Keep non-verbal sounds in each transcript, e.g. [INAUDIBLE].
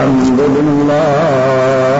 الحمد لله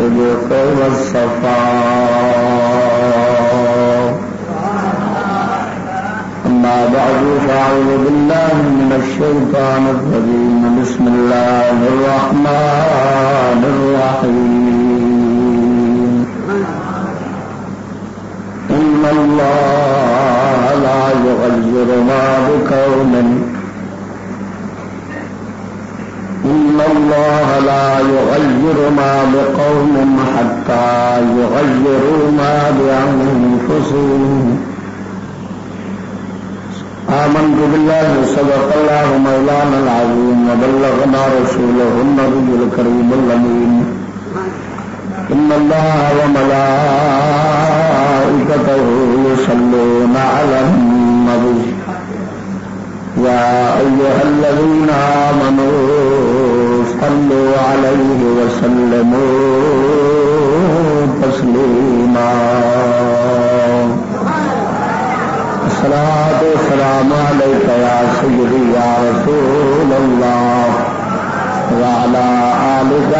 الصدق والصفاء أما بعد فأعوذ بالله من الشيطان الرجيم بسم الله الرحمن الرحيم إن الله لا يغير ما بقوم إن الله لا يغير ما بقوم حتى يغيروا ما بأنفسهم آمنت بالله صدق الله مولانا العظيم وبلغنا رسوله النبي الكريم الأمين. إن الله وملائكته يصلون على النبي. يا أيها الذين آمنوا صلوا عليه وسلموا تسليما الصلاة والسلام عليك يا سيدي يا رسول الله وعلى آلك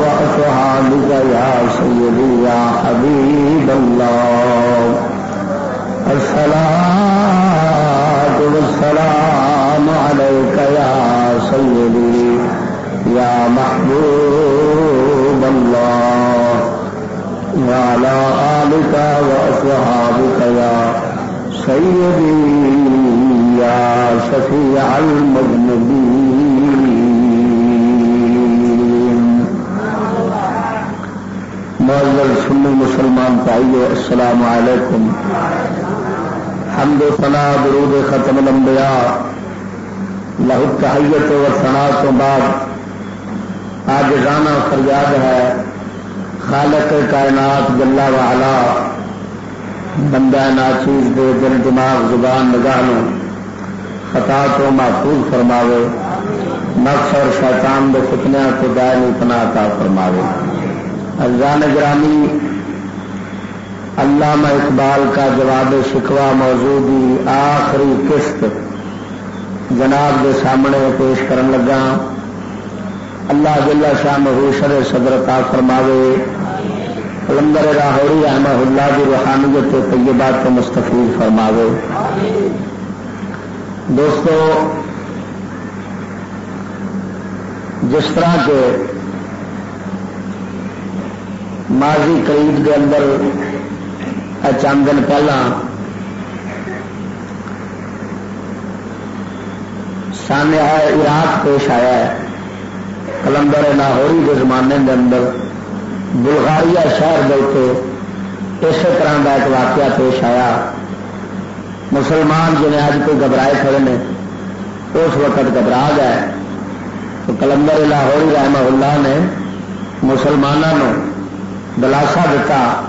وأصحابك يا سيدي يا حبيب الله. الصلاة آلك وأصحابك يا سيدي يا شفيع المذنبين. معذر سنی مسلمان پائیے السلام علیکم. حمد و ثنا، درود ختم الانبیاء. لہو تحیت و ثنا تو بعد. آج گانا فریاد ہے خالق کائنات جلا والا بندہ ناچیز دے دل دماغ زبان نگاہ خطا تو محفوظ فرماوے، نفس اور شیطان دے فتنیا کو دائمی پناہ عطا فرماوے۔ ارزان گرامی علامہ اقبال کا جواب شکوا موجودی آخری قسط جناب کے سامنے پیش کرن لگا۔ اللہ جلا شاہ محوشر صدر عطا فرماوے کلندر راہوری احمد اللہ کی روحانیت طیبات کو مستفید فرماوے۔ دوستو، جس طرح کے ماضی قریب کے اندر چند دن پہلا سانیہ عراق پیش آیا ہے کلندر لاہوری کے زمانے کے اندر۔ بلغاریہ شہر دے اسی طرح کا ایک واقعہ پیش آیا۔ مسلمان جنہیں اج کوئی گھبرائے کھڑے نے، اس وقت گھبرا گئے۔ تو کلندر لاہوری رحمہ اللہ نے مسلمانوں دلاسا دیتا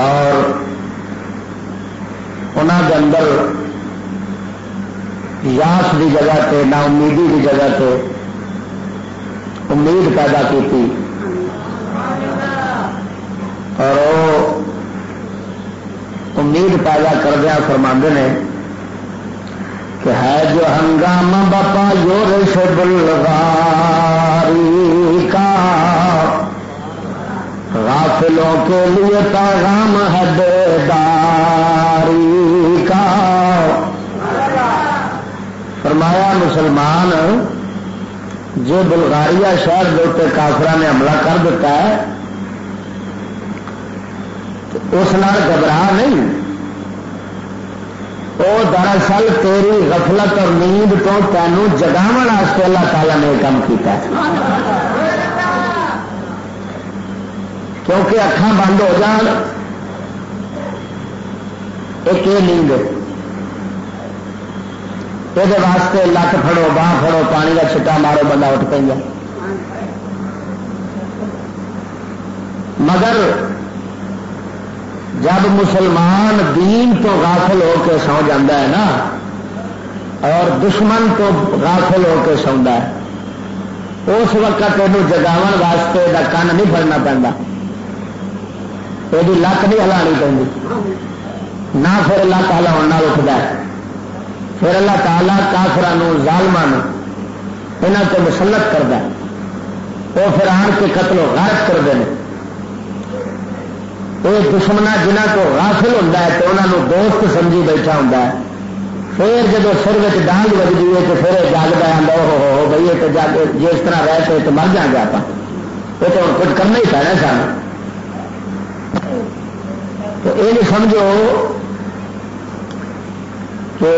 اور انہوں کے اندر یاس کی جگہ تے نا امیدی کی جگہ تے امید پیدا کی اور وہ امید پیدا کردیا فرما نے کہ ہے جو ہنگام باپا یور سے بلغاری کا، غافلوں کے لیے پیغام ہے بیداری کا۔ فرمایا، مسلمان، جو بلغاریا شہر کے اتنے نے حملہ کر دیتا ہے اس نال گھبرا نہیں۔ وہ دراصل تیری غفلت اور نیند تو تینوں جگاو اللہ تعالیٰ نے کام کیا کیونکہ اکھان بند ہو جان، ایک یہ نیند یہ واسطے لت فڑو باہ فڑو پانی کا چھٹا مارو، بندہ اٹھ پہ مگر جب مسلمان دین تو غافل ہو کے سو جاتا ہے نا، اور دشمن تو غافل ہو کے سوندا ہے، اس وقت یہ جگاو واسطے کا کن نہیں پڑنا پہنتا یہ لت نہیں ہلانی پہ نہ پھر لت ہلاؤ اٹھتا ہے۔ پھر اللہ تعالیٰ کافران ظالمان یہاں کو مسلط کرتا ہے۔ وہ پھر آن کے قتل و غارت کرتے ہیں یہ دشمنا جنہ کو غافل ہوتا ہے تو انہوں نے دوست سمجھی بیٹھا ہوں پھر جب سر میں ڈانگ بجتی ہے تو پھر جگتا ہے ہو ہو بھائی تو جگ جی طرح رہتے تو مر جائیں گے آپ یہ تو کچھ کرنا ہی پینا سن تو یہ نہیں سمجھو کہ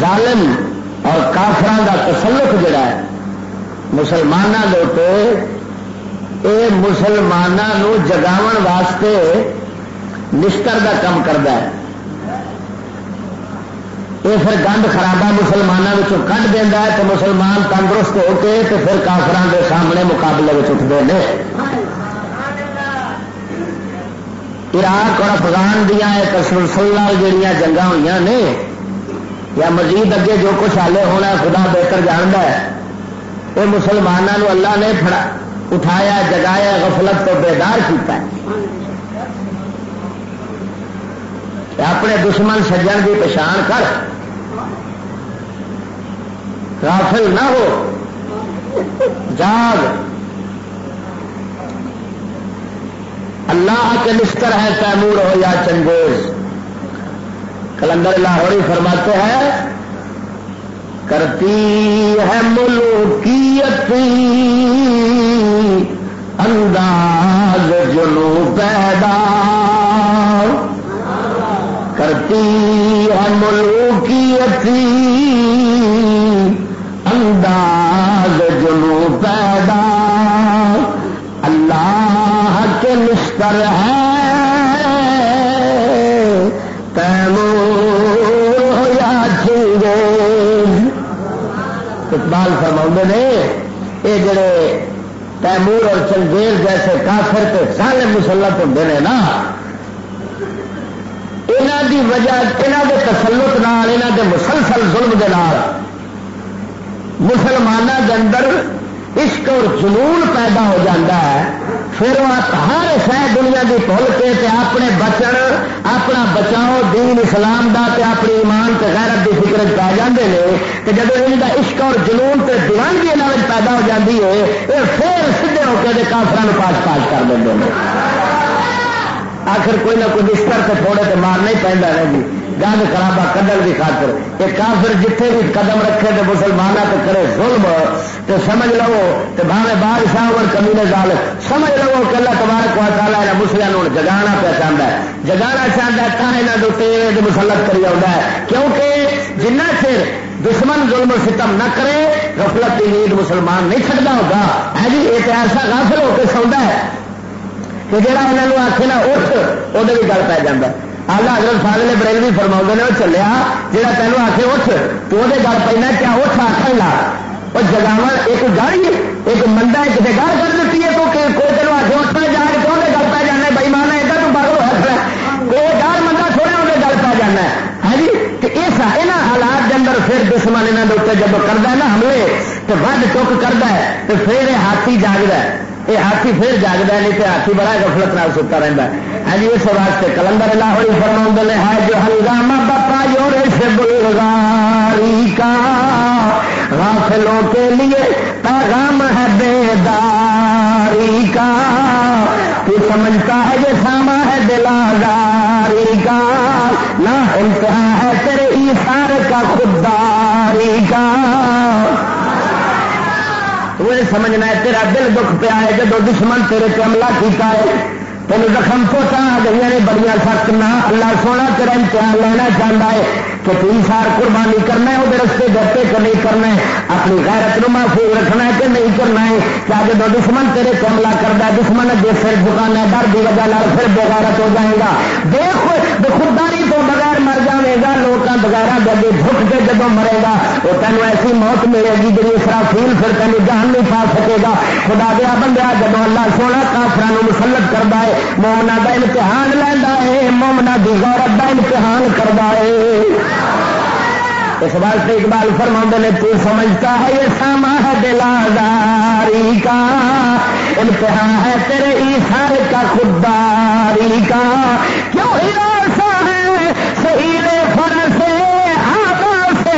ظالم اور کافران کا تسلق جڑا ہے مسلمانوں کے یہ مسلمانوں جگاو واسطے نشتر کا کام کرتا ہے۔ یہ پھر گند خرابہ مسلمانوں کھ دینا ہے تو مسلمان تندرست ہو کے تو پھر کافران کے سامنے مقابلے میں اٹھتے ہیں عراق اور افغان دیا ایک جہیا جنگ ہوئی نے۔ یا مزید اگے جو کچھ آلے ہونا خدا بہتر جانتا ہے۔ وہ مسلمانوں اللہ نے اٹھایا، جگایا، غفلت تو بیدار کیتا ہے۔ اپنے دشمن سجن کی پچھان کر۔ غافل نہ ہو۔ جاگ۔ اللہ کے نشتر ہے تیمور ہو یا چنگیز کلندر لاہوری فرماتے ہیں، کرتی ہے ملوکیت۔ انداز جلو پیدا کرتی ہے انداز جلو پیدا اللہ کے نشتر ہے۔ اقبال فرما نے یہ جڑے تیمور اور چنگیز جیسے کافر کے سارے مسلط ہوتے ہیں نا۔ یہاں کی وجہ یہاں کے تسلط نال یہاں کے مسلسل ظلم کے نال مسلمانوں کے اندر عشق اور جنون پیدا ہو جاتا ہے۔ پھر وہ ہر شہ دنیا کی بھول کے تے اپنے بچن، اپنا بچاؤ، دین اسلام دا تے اپنی ایمان تے غیرت کی فکر پی جاتے ہیں کہ جب ان کا عشق اور جنون تے دیوانگی یہاں پیدا ہو جاتی ہے یہ پھر سیدھے ہو کے کافران پاس پاس کر دیں آخر کوئی نہ کوئی بستر سے تھوڑے تو مارنا ہی پہنتا ہے جی۔ گند خرابہ کڈن کی خاطر۔ یہ کافر جتنے بھی قدم رکھے تو مسلمانوں تو کرے ظلم تو سمجھ لو تو بھاوے بادشاہ اور کمی نے گال سمجھ لو کہ اللہ تبارک کو تعالیٰ ہے مسلم جگانا پہ چاہتا ہے۔ جگانا چاہتا ہے کہاں یہاں کے مسلط کری آتا ہے۔ کیونکہ جنہ چر دشمن ظلم و ستم نہ کرے، غفلت کی نیند مسلمان نہیں چڑھتا ہوگا۔ ہے جی یہ ایسا غافل ہو کے سوندا ہے۔ کہ جہاں انہوں نے آخے نا اٹھ وہ بھی گل پی جاتا آلہ حضرت فاضل نے بریل بھی فرما نے وہ چلیا جہاں تینوں آخے اٹھ، تو وہ گل پہنا کیا اٹھ آخ لا۔ اور جگاو ایک گاڑی، ایک منڈا، ایک گل کر دیتی ہے، تو کوئی تینوں آخے اٹھنا جا کے تو گل پہ جانا بھائی مانا ایڈا تو باغ ہو کوئی گار منڈا چھوڑے وہ گل پہ جانا ہے۔ ہاں جی اس یہاں حالات کے اندر پھر دشمن یہاں کے اتنے جب کرتا ہے نا حملے، تو ود چک کرتا ہے، تو پھر یہ ہاتھی جاگتا ہے۔ یہ ہاتھی پھر جاگتا ہے، نہیں تو ہاتھی بڑا گفلت نال ستا رہتا ہے۔ ہاں جی اس واسطے کلندر لاہوری فرما نے ہے جو ہنگامہ بپا جو سے بلغاری کا، غافلوں کے لیے پیغام ہے بیداری کا۔ تو سمجھتا ہے یہ ساما ہے دلازاری کا۔ نہ انتہا ہے تیرے ایسار کا خدا کا۔ سمجھنا ہے تیرا دل دکھ پیا ہے جب دشمن تیرے سے حملہ کیتا ہے تین زخم چوٹا آ گئی نے بڑی سخت نہ۔ اللہ سونا تیرا امتحان لینا چاہتا ہے کہ تین سار قربانی کرنا ہے وہ رستے ڈرتے کہ نہیں کرنا ہے۔ اپنی غیرت نو محفوظ رکھنا ہے کہ نہیں کرنا ہے۔ کیا جب دشمن تیرے کو حملہ کرتا ہے، دشمن اگے سر جھکانا ہے، ڈر کی وجہ پھر بغیرت ہو جائے گا۔ دیکھ خودداری بغیر مر جائے گا لوگوں بغیر جگہ جھک کے جب مرے گا، وہ تینوں ایسی موت ملے گی جی اسرافیل پھر تینوں جان نہیں پا سکے گا۔ خدا دیا بندہ جب اللہ سونا کافر مسلط کرتا ہے مومنا کا امتحان لینا ہے مومنا کی غورت کا امتحان کرتا ہے۔ اس واسطے اقبال فرما نے، تو سمجھتا ہے یہ ساما ہے دلاداری کا، امتحان ہے تیرے ایسار کا خودداری کا۔ کیوں ہی ایسا ہے صحیح سے آگا سے۔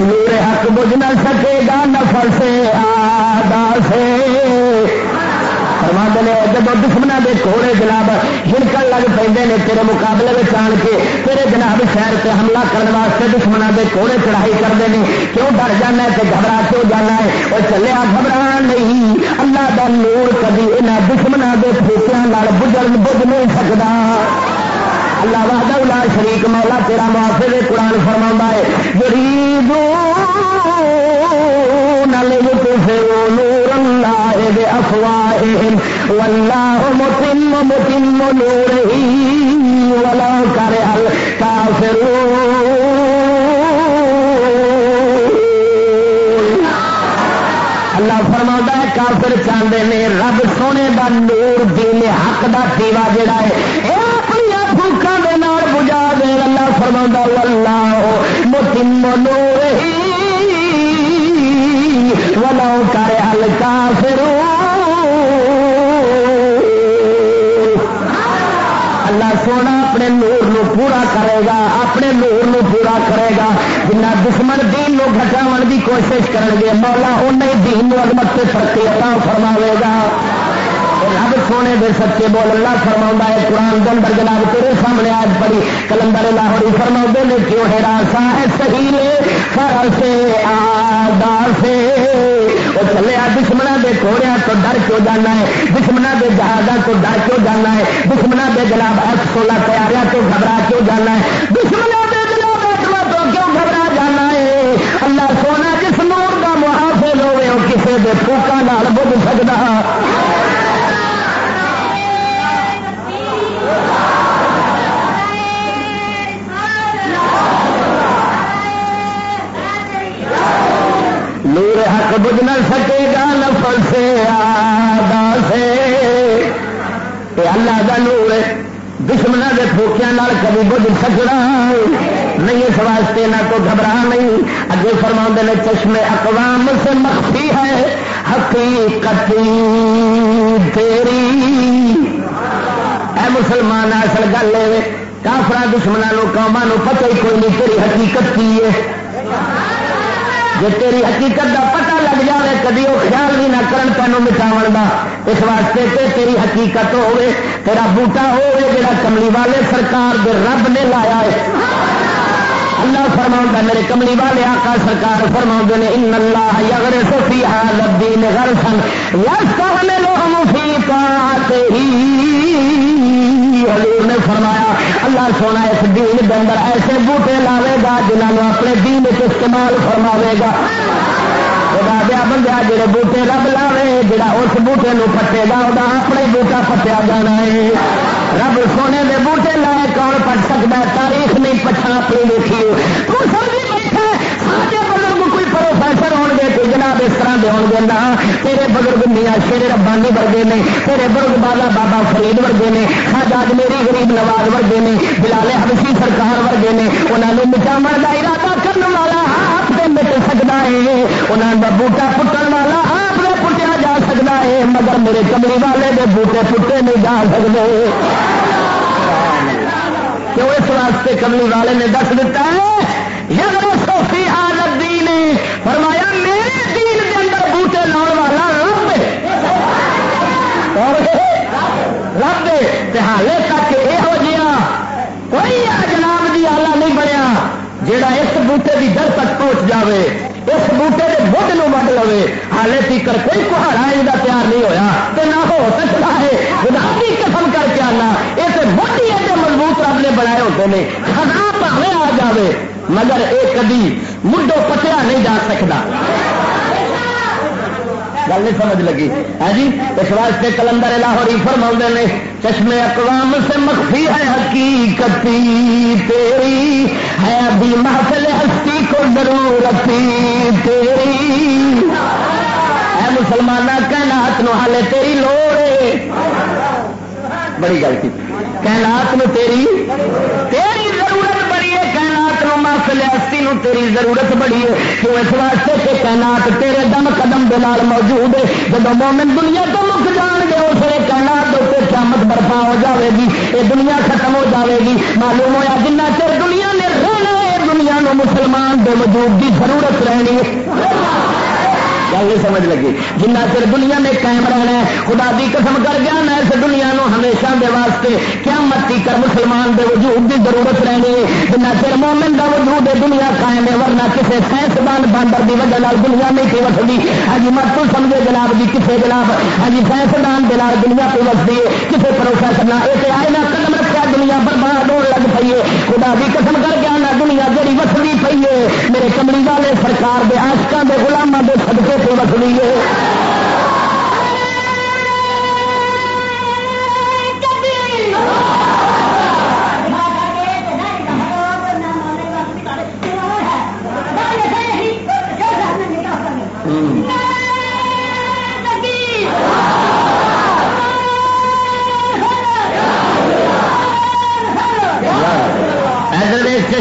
میرے حق بجھ نہ سکے گا نفر سے، آدھا سے۔ فرما نے جب دشمنوں کے کوڑے جناب ہرکن لگ پہ تیرے مقابلے میں آن کے، تیرے جناب شہر سے حملہ کرنے واسطے دشمنوں کے کوڑے چڑھائی کرتے ہیں کیوں ڈر جانا ہے کہ گھبرا کیوں جانا ہے؟ وہ چلیا گھبرا نہیں۔ اللہ کا نور کبھی یہاں دشمنوں کے پھوٹیاں بجر بج نہیں سکتا اللہ وحدہ لا شریک مولا، تیرا معافی قرآن فرما ہے۔ غریب نور اللہ افواہہم۔ واللہ متم متم نورہی ولو کرہ الکافرون۔ اللہ فرما ہے، کافر چاہتے ہیں رب سونے دا نور دین حق دا دیوا جڑا ہے اپنی بھوکا دے بجا دے اللہ فرما اللہ متم نور ولو کرے ہلکا فرو اللہ سونا اپنے نور نو پورا کرے گا، اپنے نور نو پورا کرے گا۔ جنا دشمن دین نو گھٹاو کی کوشش کریں گے مولا انہیں دین نو عظمت سے ترقی عطا فرماوے گا۔ سونے دے سچے بول اللہ فرما ہے، قرآن دن در جناب تیرے سامنے آج پڑی کلندر لاہوری فرما نے، کیوں ہے راسا ہے صحیح لے سر سے آدا سے وہ چلے دشمنا دے کوڑیا تو ڈر کیوں جانا ہے؟ دشمنا دے جہازہ تو ڈر کیوں جانا ہے؟ دشمنا دے جناب ایک سولہ تیاریا تو گھبرا کیوں جانا ہے؟ دشمنا دے جناب تو کیوں گھبرا جانا ہے؟ اللہ سونا جس نور کا محافظ ہوئے وہ کسی کے پھوکا نال بج سکتا بج نہ سکے گا نفل سے آدا سے۔ اللہ کا نور دشمنوں کے پھوکیا کبھی بج سکنا۔ نہیں اس واسطے نہ تو گھبرا نہیں۔ اگے فرما نے چشمے اقوام سے مخفی ہے۔ حقیقت تیری۔ اے مسلمان، اصل گل ہے۔ کافرا دشمنوں قوموں پتہ ہی کوئی نہیں تیری حقیقت کی ہے۔ جی تیری حقیقت کا لگ جائے کدی وہ خیال بھی نہ کرن تینوں مٹاو کا اس واسطے تے تیری حقیقت ہوے تیرا بوٹا ہوے جڑا کملی والے سرکار دے رب نے لایا ہے۔ اللہ فرما میرے کملی والے آقا سرکار فرما نے ان اللہ یغر سفی الدین غرسن یس لوگ فی حضور نے فرمایا، اللہ سونا اس دین کے اندر ایسے بوٹے لاوے گا جنہوں اپنے دین استعمال فرماوے گا۔ دیا بندہ جڑے بوٹے رب لاوے، جڑا اس بوٹے نو پٹے گا وہ اپنے بوٹا پٹیا جانا ہے۔ رب سونے دے بوٹے لائے، کون پٹ سکتا ہے؟ تاریخ نہیں پچھا اپنی دیکھی۔ تو سمجھی بیٹھا سارے بزرگ کوئی پروفیسر ہو گے تو جناب اس طرح دے ہو گے۔ تیرے بزرگ میاں شیر ربانی ورگے نے، تیرے بزرگ بالا بابا فرید ورگے نے ساجاد میری غریب نواز ورگے نے بلال حبشی سرکار ورگے نے انہوں نے مچاو کا ارادہ کرنے والا مٹ سکتا ہے۔ انہوں کا بوٹا پٹن والا آپ نے پٹیا جا سکتا ہے، مگر میرے کمری والے کے بوٹے پٹے نہیں جا سکتے۔ کیوں اس واسطے کملی والے نے دس دیتا ہے؟ یار سوفی حالت دی نے فرمایا، میرے دین کے اندر بوٹے لاؤ والا رب رب حالے جہا اس بوٹے کی در تک پہنچ جاوے، اس بوٹے کے بٹ نو وڈ لو ہالے تیکر کوئی کہاڑا یہ تیار نہیں ہویا تو نہ ہو سکتا ہے، خدا کی قسم کر کے آنا، یہ تو موٹی ایسے مضبوط رب نے بنائے ہوتے ہیں خدا پہ آ جائے مگر یہ کدی مڈو پٹیا نہیں جا سکتا گل نہیں سمجھ لگی ہے جی؟ اس واسطے کلندر لاہوری فرما نے چشمے اقوام سے مخفی ہے حقیقتی، تیری ہے ابھی محفل ہستی کو ضرورت تیری۔ ہے مسلمان کائنات نو حالے تیری لوڑ بڑی گل کی کائنات نو تیری تیری ضرورت بڑی ہے۔ کائنات نو محفل ہستی نو تیری ضرورت بڑی ہے۔ کیوں اس واسطے کہ کائنات تیرے دم قدم دے نال موجود ہے۔ جب مومن دنیا تو مک جان گے اس لیے کائنات دے قیامت برپا ہو جاوے گی، یہ دنیا ختم ہو جاوے گی۔ معلوم ہوا جنہ چر دنیا نے رہنا ہے، دنیا نو مسلمان دے وجود کی ضرورت رہنی ہے۔ گل نہیں سمجھ لگی۔ جنہ چر دنیا میں قائم رہنا ہے، خدا دی قسم کر گیا، میں اس دنیا نو ہمیشہ دے واسطے کیا متی کر مسلمان دے وجود دی ضرورت رہنی ہے۔ جنہ چر مومن دا وجود دنیا قائم ہے، ورنہ کسی سائنسدان باندر دی وجہ دنیا نہیں تھی وسدی۔ ہجی مت تو سمجھے جناب جی کسی جناب ہجی سائنسدان دنیا پہ وسدی ہے کسی پروفیسر نہ یہ آئے نہ دنیا برباد ہو لگ پی ہے خدا دی قسم کر کے آنا، دنیا جڑی وسدی پی ہے میرے کملی والے سرکار دے آشکا دے گلاموں دے سدکے سے مسلی ہے۔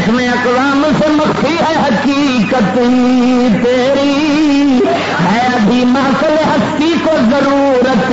چشمے اقوام سے مخفی ہے حقیقت تیری ہے ابھی محفل ہستی کو ضرورت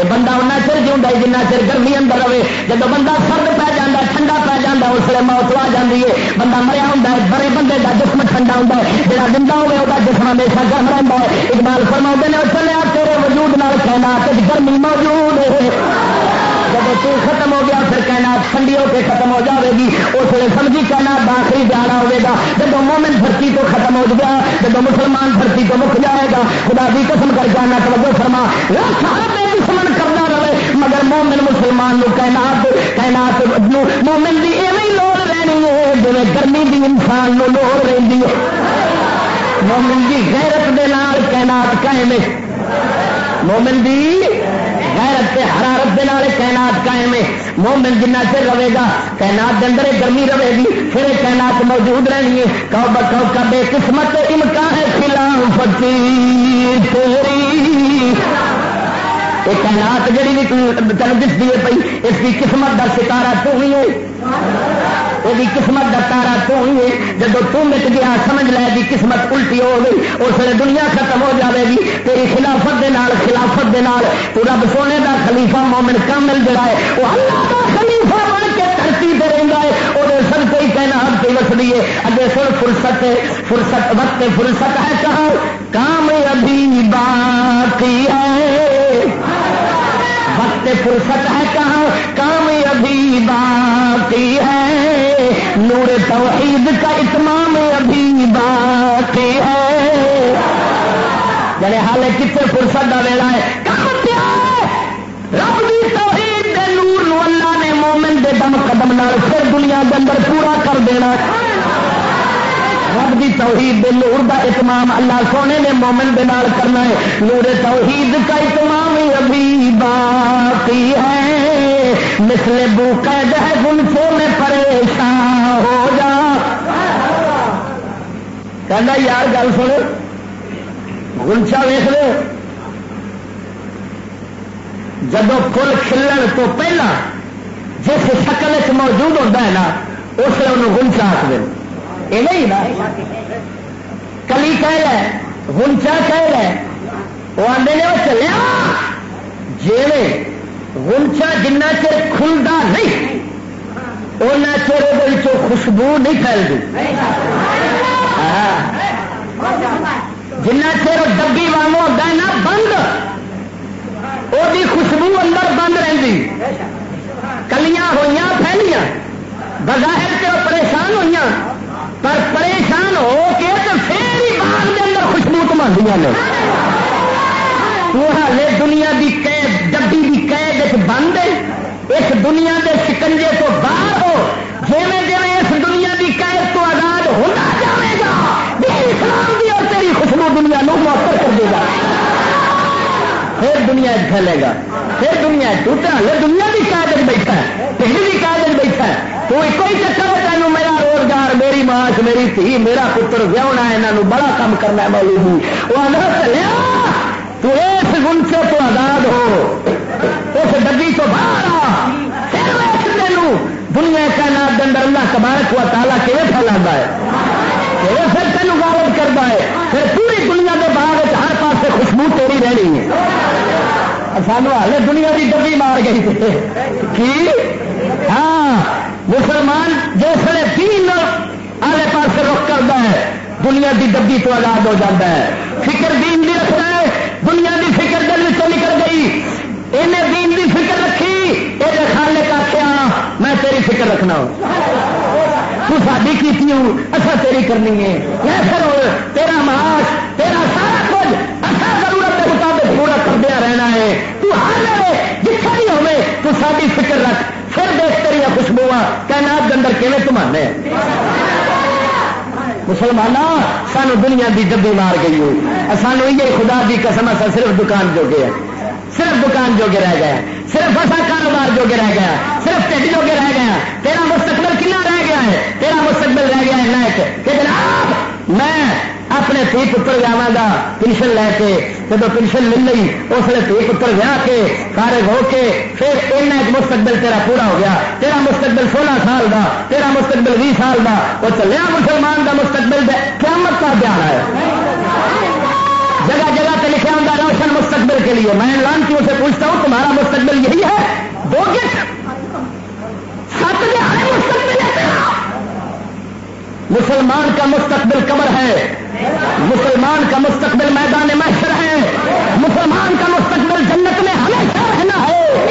لے کہ بندہ ان چر جیوں جنہ چر گرمی اندر رہے۔ جب بندہ سرد پی جا ٹھنڈا پی جا اس لیے موت آ جاتی ہے۔ بندہ مریا ہوں بڑے بندے کا جسم ٹھنڈا ہوں جہاں زندہ ہوئے وہ جسم ہمیشہ گرم رہتا ہے۔ اقبال فرما نے چلے تیرے وجود نال کہنا گرمی موجود ہے۔ جب تو ختم ہو گیا، پھر کہنا ٹھنڈی ہو کے ختم ہو جائے گی۔ اس لیے سمجھی کہنا داخلی جانا ہوگا جب مومن دھرتی تو ختم ہو گیا جب مسلمان دھرتی تو مک جائے گا، خدا بھی قسم کر جانا توجہ فرما۔ مگر مومن مسلمان نو کائنات کائنات مومن کی ایویں لوڑ رہنی ہے جی گرمی کی انسان نو لوڑ رہی ہے۔ مومن کی غیرت دے نال کائنات قائم ہے۔ مومن دی غیرت تے حرارت دے نال کائنات قائم ہے۔ مومن جنہ چر رہے گا، کائنات دے اندر گرمی رہے گی، پھر کائنات موجود رہنی ہے۔ کہ بکاؤ کا بے قسمت، امکان ہے خلافتی تیری کائنات جڑی بھی تین دستی ہے پی اس کی قسمت کا ستارہ تو ہی ہے۔ یہ قسمت کا تارا تو ہی ہے۔ جب تو مٹ گیا، سمجھ لے دی قسمت الٹی ہو گئی، اس لیے دنیا ختم ہو جائے گی۔ تیری خلافت دے نال، خلافت دے نال، تو رب سونے کا خلیفہ مومن کامل جڑا ہے، وہ اللہ کا خلیفہ بن کے دھرتی پہ رہتا ہے۔ وہ سب کوئی کہنا ہم سے وسدی ہے۔ اگے سن، فرصت فرصت وقت، فرصت ہے کہاں؟ کام ابھی باقی ہے۔ وقت فرصت ہے کہاں؟ کام ابھی باقی ہے۔ نور توحید کا اتمام ابھی باقی ہے۔ یعنی حال کتنے فرصت کا ویلا ہے۔ رب کی توحید کے نور نو اللہ نے مومن دے دم قدم نال پھر دنیا کے اندر پورا کر دینا۔ ہے رب کی توحید دے نور دا اتمام اللہ سونے نے مومن دے نال کرنا ہے۔ نور توحید کا اتمام ابھی باقی ہے۔ مثل بو قید ہے گنسوں میں پریشان ہو جا۔ کہنا یار، گل سن۔ گلچا ویخ لو۔ جب فل کھلن تو پہلا جس شکل موجود ہوتا ہے نا، اس لیے انہوں گلچا آخر یہ نہیں نا۔ کلی کہہ لے گنچا کہہ لے۔ وہ آدھے نے، وہ چلیا جی گنچا جنہ چر کھلتا نہیں ان چیر خوشبو نہیں پھیلتی ہاں۔ جنا چر ڈبی واگ ہوتا ہے نا بند وہ خوشبو اندر بند رہی کلیاں ہوئی پھیلیاں، بظاہر سے وہ پریشان ہوئی پر پریشان ہو کے تو پھر ہی باغ کے اندر خوشبو کمایا نے۔ تو ہالے دنیا کی قید ڈبی کی قید بند ہے۔ اس دنیا کے شکنجے تو باہر ہو۔ جی جی اس دنیا کی قید تو آزاد ہوتا جائے گا اسلام کی اور تیری خوشبو دنیا نو موفر کر دے گا۔ پھر دنیا اچھا پھیلے گا۔ پھر دنیا اچھا، ٹوٹا ہلے دنیا کی قید بیٹھا ہے۔ پھر بھی قید بیٹھا ہے۔ تو ایک ہی چکر ہے تینوں میرا روزگار، میری معاش، میری تھی، میرا پتر ویا یہاں بڑا کام کرنا ہے جی۔ وہ چلیا، تو اس گنچے تو آزاد ہو۔ اس ڈبی تو باہر آ۔ تینوں۔ دنیا کا نام دن اللہ تبارک ہوا تالا کیون پھیلا ہے؟ پھر تینوں غالب کرتا ہے؟ پھر پوری دنیا کے باغ ہر پاس خوشبو تیری رہنی ہے۔ سانو ہال دنیا کی ڈبی مار گئی کی؟ ہاں مسلمان جسے دین آلے پاس رخ کرتا ہے، دنیا کی ڈبی تو آزاد ہو جاتا ہے۔ فکر دین بھی رکھتا ہے، دنیا کی فکر دل میں نکل گئی۔ انہیں دین کی فکر رکھی یہ خالے کا کیا میں تیری فکر رکھنا۔ ہوں تو ساری کی اچھا تیری کرنی ہے۔ پھر تیرا معاش، تیرا ہے تو ہر جتنا بھی ہوے تو ساری فکر رکھ۔ پھر دیکھ کر خوشبو تعینات کے اندر کیون تمانے مسلمان سانو دنیا کی ڈبی مار گئی ہوئی۔ سانو یہ خدا کی قسم اصا صرف دکان جو گیا صرف دکان جو رہ گیا صرف ایسا کاروبار جو رہ گیا صرف ٹھڈ جو رہ گیا تیرا مستقبل کنا رہ گیا ہے؟ تیرا مستقبل رہ گیا ہے نیک کہ جناب، میں اپنے تھی پتر ویا گا، پنشن لے کے جب پنشن مل گئی، اس لیے تھی پتر ویا کے فارغ ہو کے پھر ایک مستقبل تیرا پورا ہو گیا۔ تیرا مستقبل سولہ سال کا تیرا مستقبل بھی سال کا وہ چلیا مسلمان کا مستقبل قیامت کا دھیان ہے۔ جگہ جگہ پہ لکھا ہوں روشن مستقبل کے لیے۔ میں لانچیوں سے پوچھتا ہوں، تمہارا مستقبل یہی ہے؟ دو گیٹ۔ سات مستقبل۔ مسلمان کا مستقبل کمر ہے۔ مسلمان کا مستقبل میدان محشر ہے۔ مسلمان کا مستقبل جنت میں ہمیشہ رہنا ہے۔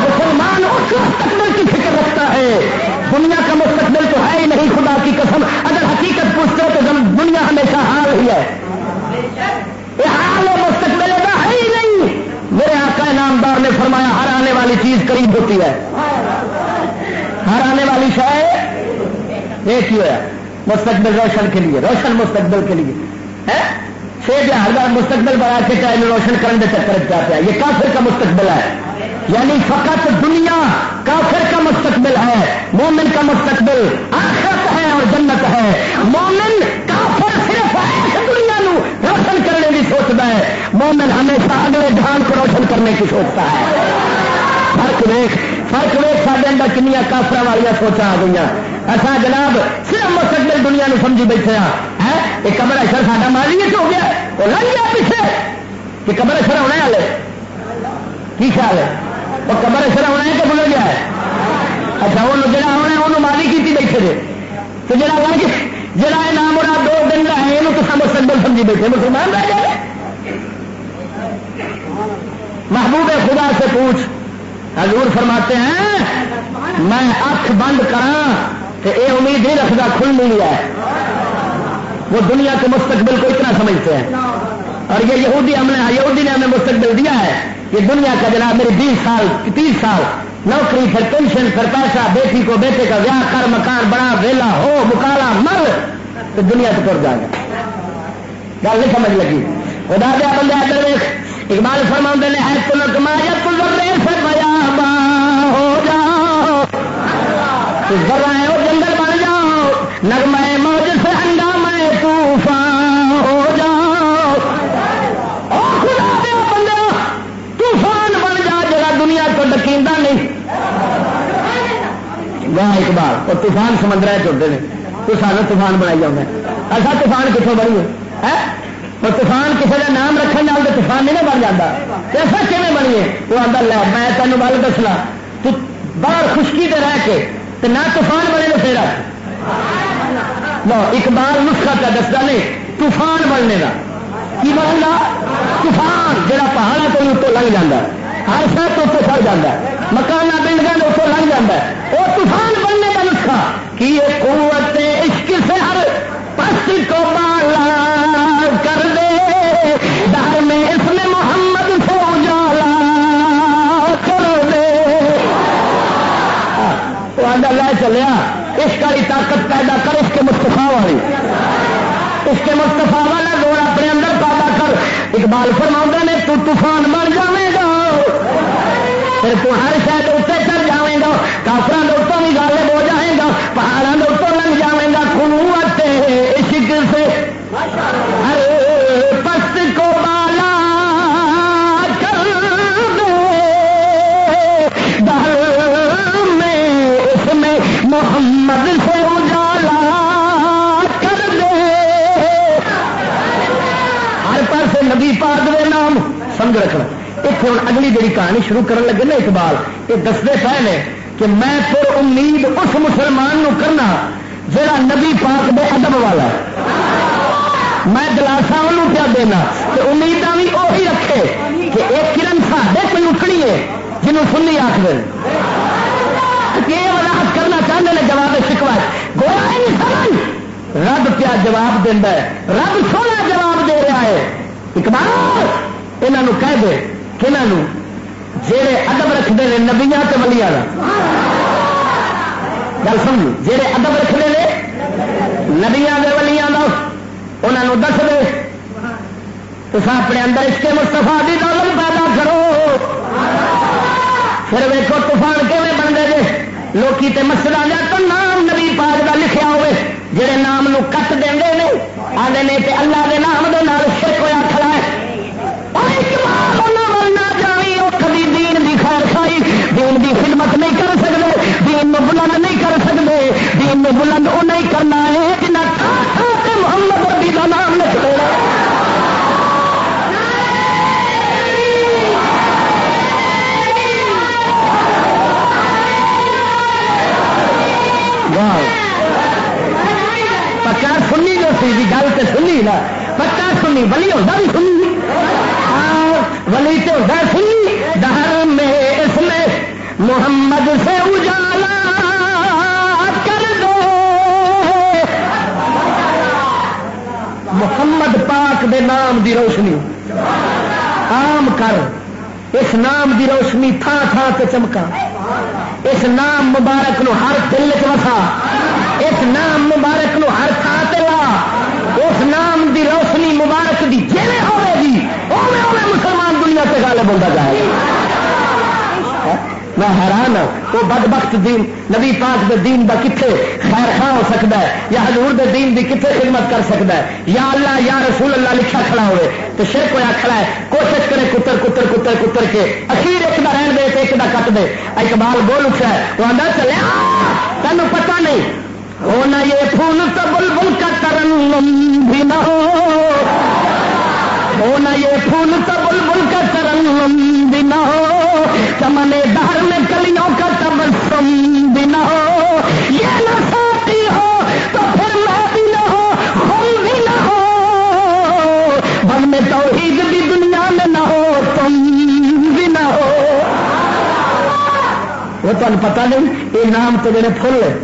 مسلمان اس مستقبل کی فکر رکھتا ہے۔ دنیا کا مستقبل تو ہے ہی نہیں، خدا کی قسم۔ اگر حقیقت پوچھتے ہو تو دنیا ہمیشہ حال ہی ہے۔ یہ حال مستقبل کا ہے ہی نہیں۔ میرے آقا نامدار نے فرمایا، ہر آنے والی چیز قریب ہوتی ہے۔ ہر آنے والی شاید ایک ہی ہوا مستقبل روشن کے لیے، روشن مستقبل کے لیے۔ چھ ہزار مستقبل بنا کے چاہے روشن کرنے کے چکر جاتے ہیں۔ یہ کافر کا مستقبل ہے۔ یعنی فقط دنیا کافر کا مستقبل ہے، مومن کا مستقبل آخرت ہے اور جنت ہے۔ مومن کافر صرف دنیا نو روشن کرنے کی سوچتا ہے۔ مومن ہمیشہ اگلے دھان کو روشن کرنے کی سوچتا ہے۔ فرق ویخ فرق ویخ سارے اندر کنیا کافر والی سوچا آ گئی اچھا جناب صرف مستقبل دنیا نے سمجھی بیٹھے ہیں یہ کمر اشر ساڈا ماضی ہو گیا۔ وہ لگ گیا پیچھے۔ کہ کمر اشر ہونے والے کی خیال ہے؟ وہ کمر اشر ہونا ہے کہ بھول گیا ہے؟ اچھا وہ جڑا ہونا وہ ماضی کی بیٹھے تھے تو جڑا لگ جڑا یہ نام اور دو دن کا ہے، یہ تو سب مستقبل سمجھی بیٹھے مسلمان رہ جائے محبوب خدا سے پوچھ۔ حضور فرماتے ہیں، میں اکھ بند کرا کہ یہ امید نہیں رکھتا کھل نہیں لیا وہ دنیا کے مستقبل کو اتنا سمجھتے ہیں۔ اور یہ یہودی ہم نے یہودی نے ہمیں مستقبل دیا ہے۔ یہ دنیا کا جناب میری بیس سال تیس سال نوکری پھر پینشن پھر پیسہ، بیٹی کو بیٹے کا ویاہ کر مکان، بڑا، ویلا، ہو، مکالا، مر، تو دنیا سے تر جائے گا۔ گل نہیں سمجھ لگی۔ خدا دیا بندہ درویش اقبال فرما نے، ہے تلک مایا تلر سے بیا ہو جاؤ ذرا ہے اقبال۔ اور طوفان سمندر چلتے ہیں تو سارا طوفان بنائی جاؤں ایسا اچھا، طوفان کتوں بنی ہے؟ اور طوفان کسی کا نام رکھنے نال تو طوفان نہیں بن جاتا ایسا کیون بنیے وہ آتا لے، میں تینوں بل دسنا۔ باہر خشکی دے رہ کے تو نہ طوفان بنے تو پھر لو، اقبال نسخہ کا دستا نہیں، طوفان بننے کا کی بننا طوفان جہاں پہاڑوں کو اتوں لگ جاتا ہر شہر تو اتوں چڑھ جاتا مکان بلڈنگ اتوں لگ جاتا وہ طوفان کی یہ قوت عشق سے ہر پس کو بالا کر دے۔ در میں اس میں محمد سے اجالا کر دے۔ لے چلیا۔ اس کا طاقت پیدا کر اس کے مستفا والی۔ اس کے مستفا والا گوڑ اپنے اندر پیدا کر۔ اقبال فرما نے تو طوفان بن جائے گا۔ پھر تو ہر شاید اتنے چڑھ جائے گا۔ کافر سمجھ رکھنا۔ اتنے ہوں اگلی جی کہانی شروع کرنے لگے نا اقبال، یہ دستے پے نے کہ میں پھر امید اس مسلمان نو کرنا جڑا نبی پاک دے ادب والا ہے۔ میں دلاسا انہوں کیا دینا تو امیداں بھی وہی رکھے کہ ایک کرن ساڈے کوئی اٹھنی ہے جنہوں سنی آخر یہ وضاحت کرنا چاہتے ہیں جواب شکوا گویا نہیں سمجھ؟ رب کیا جواب دینا ہے؟ رب سونا جواب دے رہا ہے۔ اقبال! یہاں کہہ دے کنہوں جہے ادب رکھتے ہیں نبیا کے ولیا گل سمجھ جہے ادب رکھتے ہیں نبیا کے ولیا کا انہوں دس دے۔ تو اپنے اندر اس کے مستفا کی دولت پیدا کرو۔ پھر ویکو طوفان کیون بنتے گے لوکی تے مسجد آ تو نام نبی پاک کا لکھا ہوئے جہے نام نو کٹ دے آدھے اللہ کے نام دے نال شرک ہوا دین دی خدمت نہیں کر سکتے دین میں بلند نہیں کر سکتے دین میں بلند وہ نہیں کرنا ہے جنا محمد ربی کا نام لکھ پکا سنی جو سی گل تو سنی نا۔ پکا سنی بلی ہوتا بھی سنی۔ ہاں، ولی تو ہوتا سنی۔ دہر میں محمد سے اجالا کر دو۔ محمد پاک دے نام دی روشنی۔ عام کر۔ اس نام دی روشنی تھا تھا سے چمکا۔ اس نام مبارک نو ہر دل وسا۔ اس نام مبارک نو ہر تھان سے لا۔ اس نام دی روشنی مبارک دی جی ہوے گی۔ اوے اوے مسلمان دنیا سے غالب ہوتا جائے گا۔ میں حیران ہوں. وہ بد بخت دین، نبی پاک دے دین دا کتنے خیر خواہ ہو سکتا ہے؟ یا حضور دے دین دی کتنے خدمت کر سکتا ہے؟ یا اللہ، یا رسول اللہ لکھا کھڑا ہوئے. تو شرک ہوا کھڑا ہے. کوشش کرے کتر کتر کتر کتر کے. اخیر ایک دا رہن دے، ایک دا کٹ دے. اقبال بول اٹھا ہے. وہ آدھا چلے تینوں پتہ نہیں. ہونا یہ پھول تو بل بل کا کرن بھی نہ ہو. ہونا یہ پھول تو بل بل کا کرن بھی نہ ہو. چمنے دار میں کلیوں کا تبسم بھی نہ ہو، یہ نہ ساتھی ہو تو پھر میں بھی نہ ہو، ہم بھی نہ ہو۔ بن میں توحید بھی دنیا میں نہ ہو، تم بھی نہ ہو۔ وہ تمہیں پتا نہیں، یہ نام تو میرے پھول ہے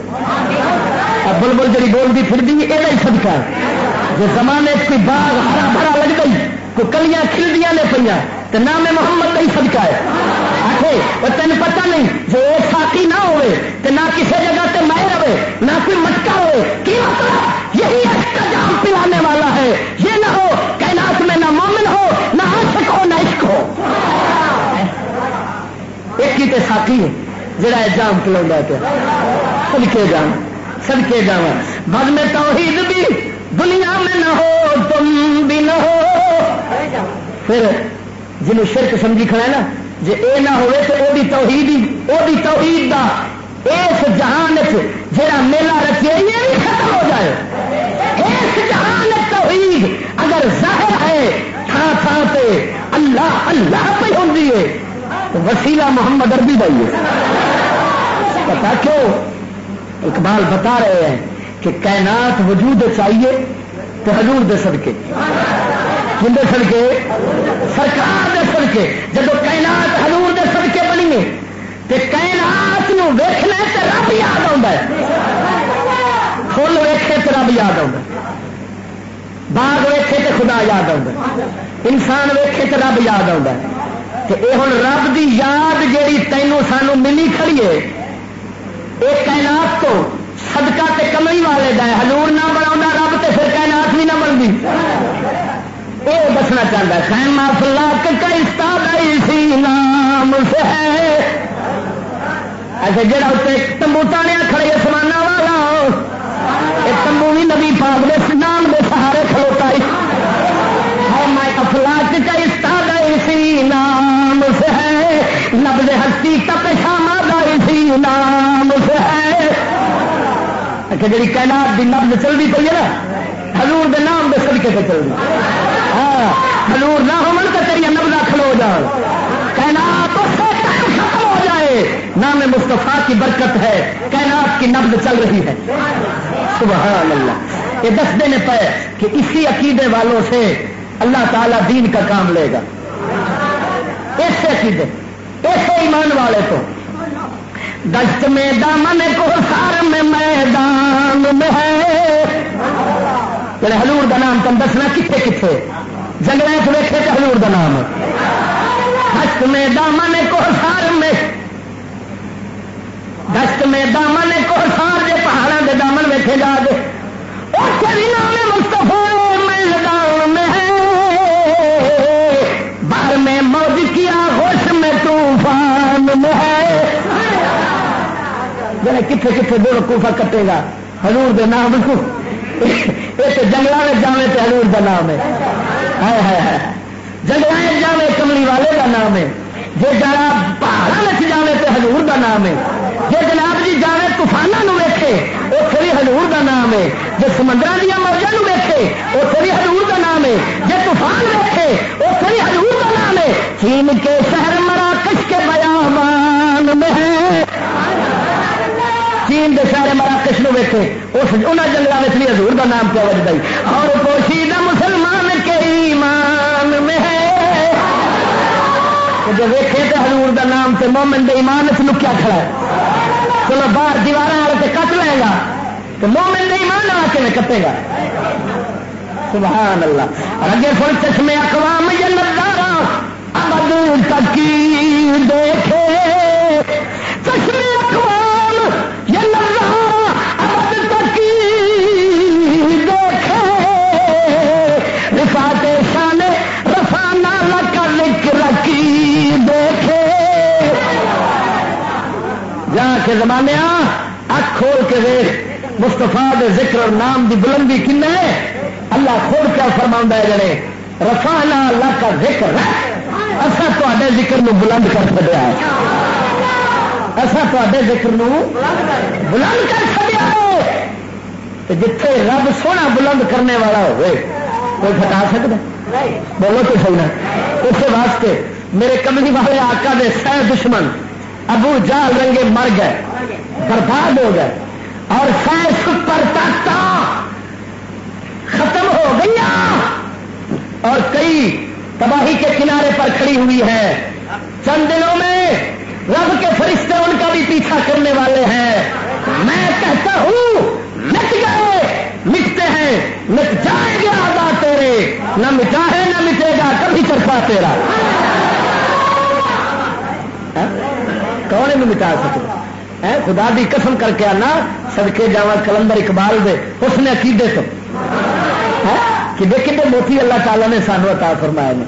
بل بل جی بولتی پھر بھی یہ سدکا جو زمانے کوئی باغ ہرا بھرا لگ گئی، کوئی کلیاں کھلدیاں نے پہ تو نام محمد کا ہی سدکا ہے۔ تین پتہ نہیں جو ساتھی نہ ہوئے تو نہ کسی جگہ تے مہ رہے، نہ کوئی مٹکا ہوئے۔ کی مطلب؟ یہی جام پلانے والا ہے۔ یہ نہ ہو کائنات میں نہ مومن ہو، نہ عاشق ہو، نہ عشق ہو۔ ایک ہی تے ساتھی ہے، جڑا جام پلا پیا سدکے جام سدکے جام بد میں توحید بھی دنیا میں نہ ہو، تم بھی نہ ہو۔ پھر جنہوں شرک سمجھی کھڑا ہے نا جی یہ نہ ہوئے تو وہ توحید وہ توحید دا اس جہان جا میلہ رکھے یہ بھی ختم ہو جائے۔ اس جہان توحید اگر ظاہر ہے تھان تھان پہ اللہ اللہ پہ ہوتی ہے۔ تو وسیلہ محمد اربی بھائی ہے۔ پتا کیوں؟ اقبال بتا رہے ہیں کہ کائنات وجود چاہیے تو حضور دے سڑکے کن دے سڑکے، سرکار دے سڑکے جب کائنات حضور دے سڑکے بنی ہے تو کائنات ویخنا تو رب یاد آتا ہے۔ فل ویخے تو رب یاد آتا باغ ویخے تو خدا یاد آتا انسان ویخے تو رب یاد آتا یہ ہوں رب دی یاد جیڑی تینوں سانو ملی کھڑی ہے یہ کائنات تو سدکا تے کمئی والے دا ہے۔ ہلور نہ بنا رب تے پھر کائنات بھی نہ بنتی۔ یہ دسنا چاہتا ہے۔ خیمہ فلاک کا استاد سی، نام سے ہے۔ ایسے جڑا اتنے تمبو تانے کھڑے سمانا والا۔ یہ تمبو بھی نبی پاک دے نام دے سہارے کھلوتا ہے۔ افلاک کا استاد سی، نام سے ہے۔ نبز ہستی کا تپ شامہ سی، نام سے ہے۔ اچھا جی کائنات کی نبز چلتی پی ہے نا ہزور کے نام کے سڑکے پہ چل رہی۔ ہاں ہزور نہ ہو تو تیری نبزا کھلو جان کائنات ختم ہو جائے؟ نام مستفا کی برکت ہے۔ کائنات کی نبز چل رہی ہے۔ سبحان اللہ یہ دس دینے پہ کہ اسی عقیدے والوں سے اللہ تعالیٰ دین کا کام لے گا۔ ایسے عقیدے، ایسے ایمان والے تو۔ دست میں دامن کو سار میں میدان میں ہے۔ یعنی ہلور کا نام تم دسنا کتنے کتنے جنگل ویٹے تو ہلور کا نام دست میں دامن کو سار میں۔ دست میں دامن کو سار کے پہاڑوں کے دامن ویٹے جا کے۔ نام مستفا میدان میں ہے بار میں موج کیا ہوش میں طوفان میں ہے۔ جنہیں کتنے کتنے دو کوفا کٹے گا۔ ہزور کے نام کو۔ یہ جنگل میں جانے تو ہزور کا نام ہے۔ جنگل جانے کملی والے کا نام ہے جی جڑا پہاڑوں میں جانے تو ہزور کا نام ہے۔ جی جناب جی جانے طوفانوں ویکے اتنے بھی ہزور کا نام ہے۔ جی سمندر دیا موجوں ویکے اتنے بھی ہزور کا نام ہے۔ جی طوفان ویکے اتنے بھی ہزور کا نام ہے۔ چین کے شہر مراکش کے بیامان میں ہے۔ چین کے سارے مراکش نو ویکے اس انہیں جنگلوں میں بھی حضور کا نام کیا وجہ اور پوشیدہ مسلمان کے ایمان میں ہے۔ جب ویکے تو حضور کا نام سے مومن کے ایمان سے لکیا کھڑا ہے۔ چلو باہر دیوار والے سے کٹ لے گا۔ تو مومن کے ایمان آ کے کٹے گا۔ سبحان اللہ اگے فل چشمے اقوام یہ نظارہ ابد تکی دیکھے۔ کے زمانے اک کھول کے دیکھ مستفا دے ذکر اور نام دی بلندی کن ہے؟ اللہ کھول کیا فرما ہے جڑے رفانا اللہ کا ذکر۔ اصا تے ذکر نو بلند کر سکیا ہے اصا تے ذکر نو بلند کر سکیا ہے جتھے رب سونا بلند کرنے والا ہوئے، کوئی ہٹا سکتا بولو تو سونا اس واسطے میرے کمنی والے آقا دے سہ دشمن ابو جال رنگے مر گئے، برباد ہو گئے۔ اور سائنس پر طاقت ختم ہو گئی اور کئی تباہی کے کنارے پر کھڑی ہوئی ہے۔ چند دنوں میں رب کے فرشتے ان کا بھی پیچھا کرنے والے ہیں۔ میں کہتا ہوں، مٹ گئے، مٹتے ہیں۔ مٹ جائیں گے آزاد تیرے۔ نہ مٹا ہے نہ مٹے گا، کبھی چرخا تیرا۔ ہاں؟ کون میں مٹا سکے؟ خدا دی قسم کر کے آنا سڑکے جا کلندر اقبال دے اس نے عقیدے تو۔ کھے کھے موتی اللہ تعالیٰ نے سانو عطا فرمایا نے۔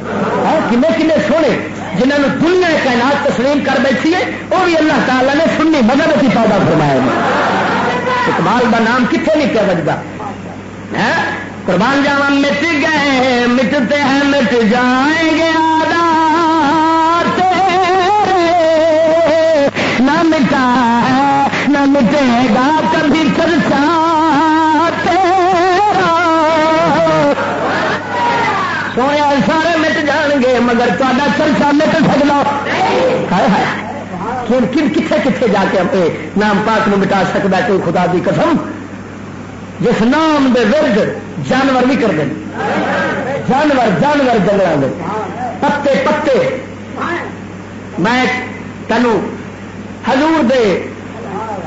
کنے کنے سونے جنہوں نے دنیا کائنات تسلیم کر بیٹھی ہے وہ بھی اللہ تعالیٰ نے سننی مدد کی پیدا فرمایا نے۔ اقبال کا نام کتنے نہیں کیا بجتا قربان جاوا مٹ گئے، مٹتے ہیں، مٹ جائیں گے۔ مٹے گا کبھی چرچا سویا سارے مٹ جان گے مگر تا چرچا مٹ سکتا کتنے کتنے جا کے اپنے نام پاک نو مٹا سکتا کوئی خدا دی قسم جس نام دے ورد جانور بھی کر دیں جانور جانور جنگل دے پتے پتے میں تینوں حضور دے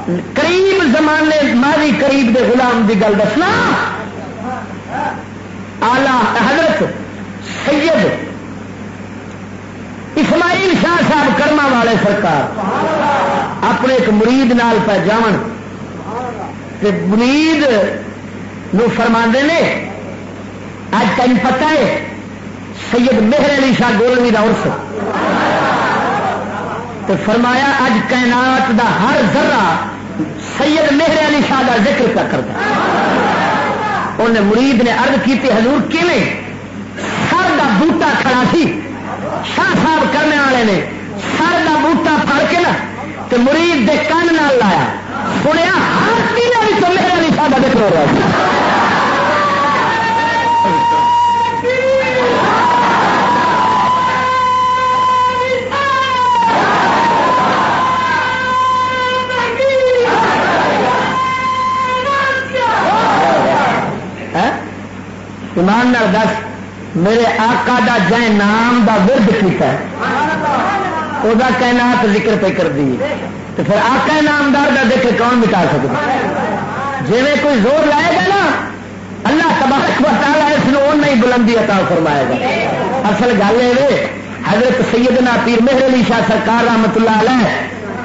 قریب زمانے ماری قریب دے غلام دی گل دسنا۔ آلہ حضرت سید اسماعیل شاہ صاحب کرما والے سرکار اپنے ایک مرید نال پہ جان مرید نو فرما نے اج تین پتا ہے، سید مہر علی شاہ گولوی کا ارس تو فرمایا اج کائنات دا ہر ذرہ سید مہر علی شاہ کا ذکر کر کرتا انہیں مرید نے ارد کی حضور کیویں سر کا بوٹا کھڑا سی؟ شاہ صاحب کرنے والے نے سر کا بوٹا پڑ کے نا تو مرید دے کن لایا۔ سنیا، ہر تین تو مہر علی شاہ کا ذکر ہو رہا ایمان نال دس، میرے آقا دا جائے نام دا ورد کیتا ہے۔ او وہ کائنات ذکر پہ کر دی۔ تو پھر آقا نامدار دا دیکھے کون مٹا سکتا جی میں کوئی زور لائے گا نا، اللہ تبارک و تعالیٰ اس نے اور نہیں بلندی عطا فرمائے گا۔ اصل گل یہ حضرت سیدنا پیر مہر علی شاہ سرکار رحمت اللہ علیہ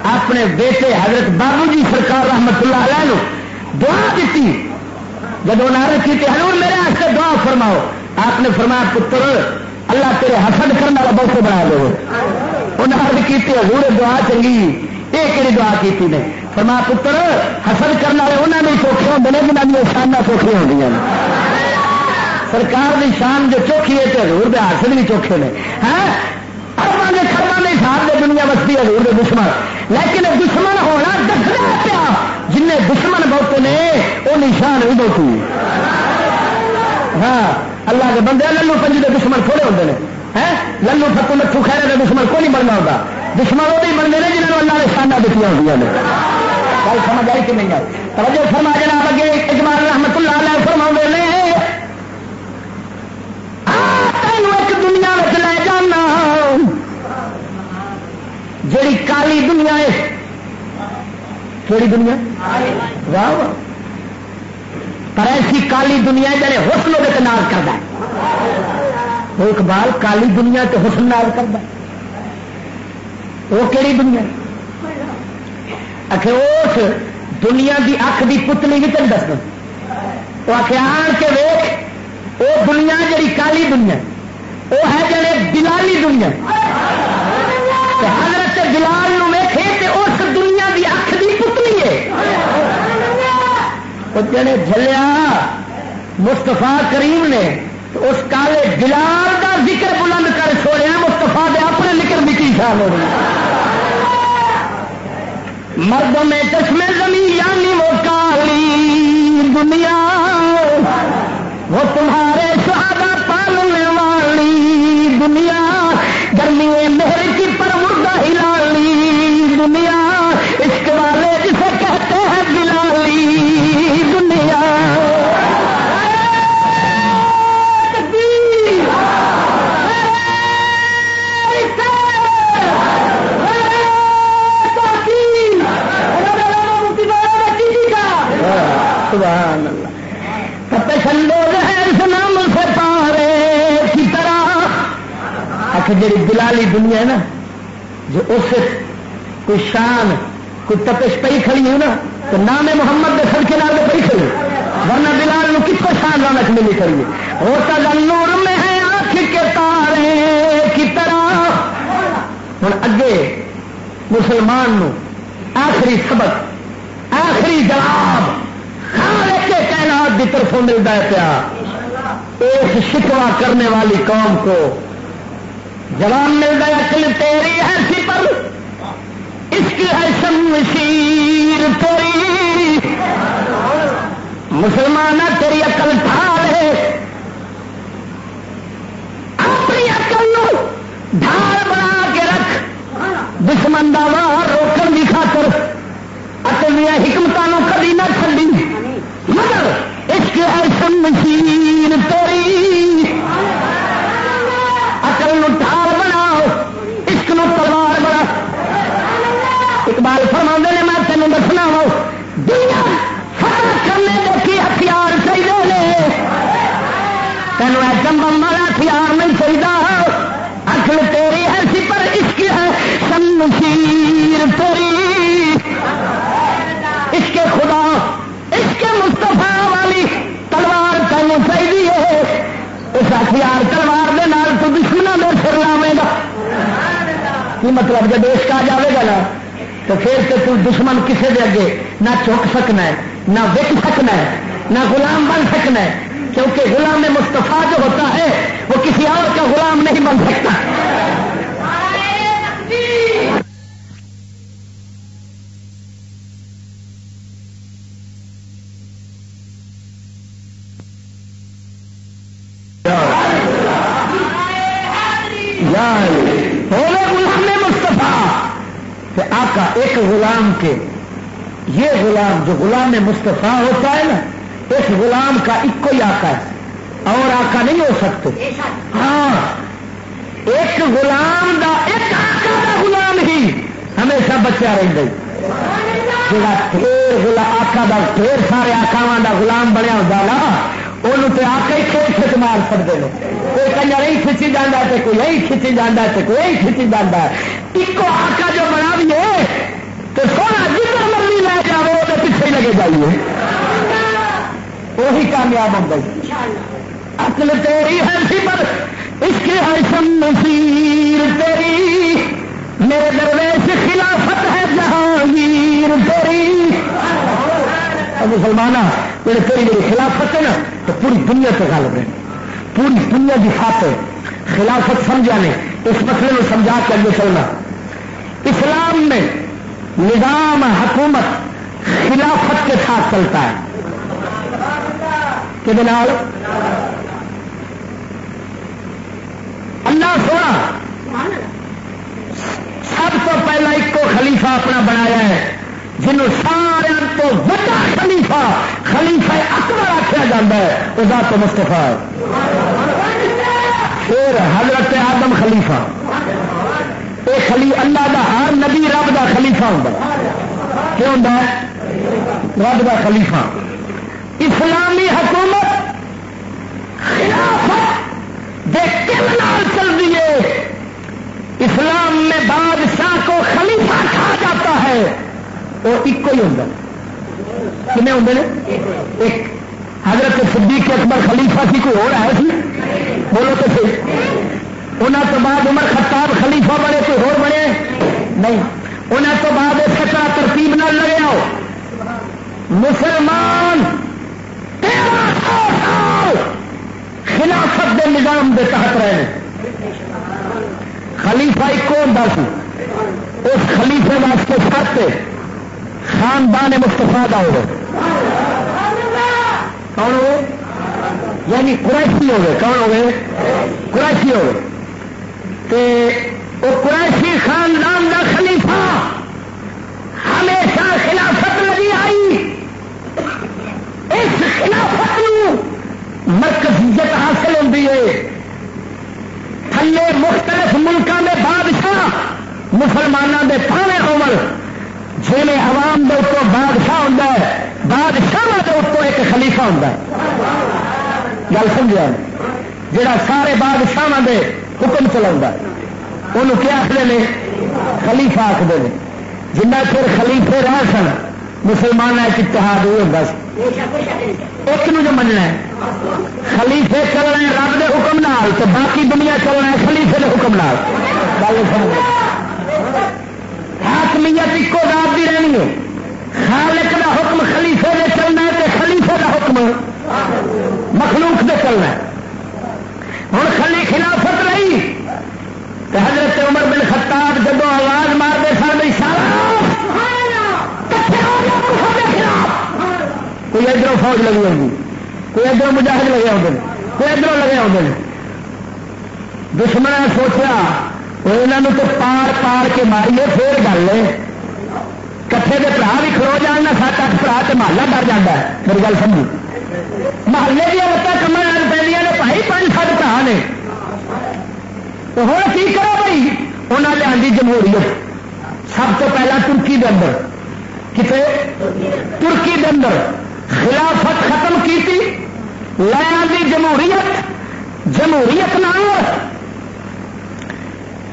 اپنے بیٹے حضرت بابو جی سرکار رحمت اللہ علیہ نو دعا دیتی۔ جب نعرے کی حضور میرے آستے دعا فرماؤ، آپ نے فرمایا، پتر، اللہ تیرے حسد کرنے والا بہت بنا دو انہیں کی حضور دعا چنگی یہ کہڑی دعا کی نے۔ فرمایا، پتر، حسد کرنے والے انہوں نے چوکھے ہوتے ہیں جنہوں نے شانہ چوکھی ہو سرکار کی شان جو چوکھی ہے تو ہزور کے حاصل بھی چوکھے نے۔ ہاں؟ اربان کے خربان کے حساب سے دنیا بستی ہے ہزور کے دشمن۔ لیکن دشمن ہونا دکھنا پیا۔ جن دشمن بہت نے وہ نشان بھی بہت ہاں اللہ کے بندے للو پنجی کے دشمن تھوڑے ہوتے ہیں؟ للو فتو لٹو خیر کا دشمن کو نہیں بننا ہوتا۔ دشمن وہ نہیں بنتے ہیں جنہوں اللہ نے شانہ دیتی ہوئی نے۔ گل سمجھ آئی کہ نہیں آئی؟ توجہ فرما جناب اگے، اجمال رحمت اللہ علیہ فرما نے۔ تینوں ایک دنیا میں لے جانا۔ جیڑی کالی دنیا ہے کہڑی دنیا؟ واہ. واہ پر ایسی کالی دنیا جڑے حسن وہ ناز کرتا ہے. وہ اقبال کالی دنیا تو حسن ناز کرتا وہ کہڑی دنیا آخر اس دنیا کی اکھ کی پتلی بھی تین دس وہ آخر آن کے ویخ وہ دنیا جڑی کالی دنیا وہ ہے جڑے بلالی دنیا حضرت بلال جڑے جلیا مستفا کریم نے اس کالے بلال کا ذکر بلند کر چھوڑیا مستفا دے اپنے لکر بھی کی شان ہو رہی مرد میں چشمے زمین یعنی وہ کالی دنیا، وہ تمہارے شہادہ پالنے والی دنیا گرمی مہر کی پر مردہ ہلالی دنیا۔ سبحان اللہ۔ تپش اندوز ہے اس نام سے پارے کی طرح۔ آخر جی دلالی دنیا ہے نا، جو اس کوئی شان، کوئی تپش پی کھڑی ہو نا، تو نام محمد کے سڑکے نال پی کھڑی ورنہ بلال کس کو شان رونق ملی کھڑی وہ نور میں ہے، آنکھ کے تارے کی طرح۔ ہوں اگے مسلمان نو آخری سبق، آخری جواب کی طرفوں ملتا ہے پیا۔ اس شکوا کرنے والی قوم کو جوان ملتا ہے، اصل تیری ہے سپر اس کی ہے شمشیر تیری مسلمان تیری عقل تھا رہے اپنی عقل ڈھال بنا کے رکھ۔ دشمن دار روکن کی خاطر۔ اصل دیا حکمتوں کبھی نہ چلی روک شمشیر تیری اکل ٹھار بناؤ، عشق نو تلوار بنا اقبال فرما نے، میں تینوں دسنا وا، دنیا فتح کرنے دیکھی ہتھیار چاہیے تینوں ایٹم بم والا ہتھیار نہیں چاہیے اکل تیری ایسی پر عشق ہے شمشیر تیری اس خدا اس کے مستفا والی تینوں چاہیے. اس ہتھیار تلوار دے نال تو دشمنوں میں سر لاوے گا. کی مطلب جب دیش کا جاوے گا نا تو پھر تو تو دشمن کسے دے اگے نہ چک سکنا ہے نہ وک سکنا ہے نہ غلام بن سکنا ہے کیونکہ غلام مستفا جو ہوتا ہے وہ کسی اور کا غلام نہیں بن سکتا۔ آقا ایک غلام کے یہ غلام جو غلام مستفا ہوتا ہے نا اس غلام کا ایک ہی آقا ہے اور آقا نہیں ہو سکتے۔ ہاں ایک غلام دا ایک آقا دا غلام ہی ہمیشہ بچا رہ گئی جا ڈھیر آقا دا ڈھیر سارے آکاواں دا غلام بنیا ہوتا نا وہ آکا ہی کھچ کھچ مار سکتے ہیں کوئی کنجر ہی کھچی جانا ہے کوئی یہی کھچی جانا ہے کوئی یہی کھچی جانا ہے ایک دیے تو سونا جتنا مرضی لے جائے وہ پیچھے لگے جائیے۔ وہی کامیاب ہو گئی اصل تیری ہے سی پر اس کی ہے شمشیر تیری۔ میرے درویش خلافت ہے جہانگیر تیری۔ مسلمان میرے تیری میری خلافت ہے نا، تو پوری دنیا سے غالب رہے۔ پوری دنیا کی خاطر خلافت سمجھا نے اس مسئلے میں سمجھا کے آگے چلنا۔ اسلام میں نظام حکومت خلافت کے ساتھ چلتا ہے۔ کہ بنا اللہ سونا، سب تو پہلا ایک کو خلیفہ اپنا بنایا ہے، جنہوں سارے تو بڑا خلیفہ خلیفہ اکبر آخیا جا ہے، وہ ذات مستفا ہے۔ پھر حضرت آدم خلیفہ۔ یہ خلی اللہ دا، ہر نبی رب دا خلیفہ ہوں کیوں ہوں رب دا خلیفہ۔ اسلامی حکومت خلافت چل رہی ہے۔ اسلام میں بادشاہ کو خلیفہ کہا جاتا ہے۔ وہ ایک ہی ہوں کتنے ہوں ایک حضرت صدیق اکبر خلیفہ کی کوئی اور ہے سی؟ بولو تو صحیح۔ انہوں تو بعد عمر خطاب خلیفہ بنے، کوئی اور بنے؟ نہیں۔ انہوں تو بعد سچا ترتیب نہ لگے آؤ۔ مسلمان خلافت دے نظام دے تحت رہے خلیفہ ایک کون سی۔ اس خلیفے واسطے سات خاندان مستفا کا ہوگا کون ہو یعنی قریشی ہو گئے کون ہو گئے قریشی ہو گئے وہ قریشی خاندان کا خلیفہ ہمیشہ خلافت لگی آئی۔ اس خلافت مرکزیت حاصل ہوتی ہے۔ تھلے مختلف ملکوں میں بادشاہ مسلمانوں کے پاوے عمر جی میں عوام کے اتوں بادشاہ ہوں بادشاہ کے اتوں ایک خلیفہ ہوں گل سمجھا جڑا سارے بادشاہ کے حکم چلا انہوں کیا آخر نے؟ خلیفہ آخر نے۔ جنہ چر خلیفے رہ سن مسلمان ایک اتحاد یہ ہوتا ایک نو جو مننا ہے، خلیفے چلنا ہے رب کے حکم نال تو باقی دنیا چلنا ہے خلیفے کے حکم نال۔ حاکمیت ایک رات کی رہنی ہے۔ خالق کا حکم خلیفے نے چلنا ہے تو خلیفے کا حکم مخلوق دے چلنا ہے۔ ہوں خلی خلافت رہی۔ تو حضرت عمر بن خطاب جب آواز مار دے سر بھائی کوئی ادھر فوج لگی ہوگی کوئی ادھر مجاہد لگے ہوتے ہیں کوئی ادھر لگے ہوتے ہیں دشمن نے سوچا انہوں تو پار پار کے ماریے پھر گل کٹھے کے برا بھی کھلو جان سات اٹھ برا تو محلہ ڈر جا میری گل سمجھی محلے دیا لتان کمر لگ پہ نے بھائی پانچ سات برا نے۔ ہوں کی کرو بھائی؟ انہیں لیا جمہوریت۔ سب تو پہلا ترکی کے اندر۔ کتنے ترکی کے اندر۔ خلافت ختم کی تھی لیا جمہوریت۔ جمہوریت نہ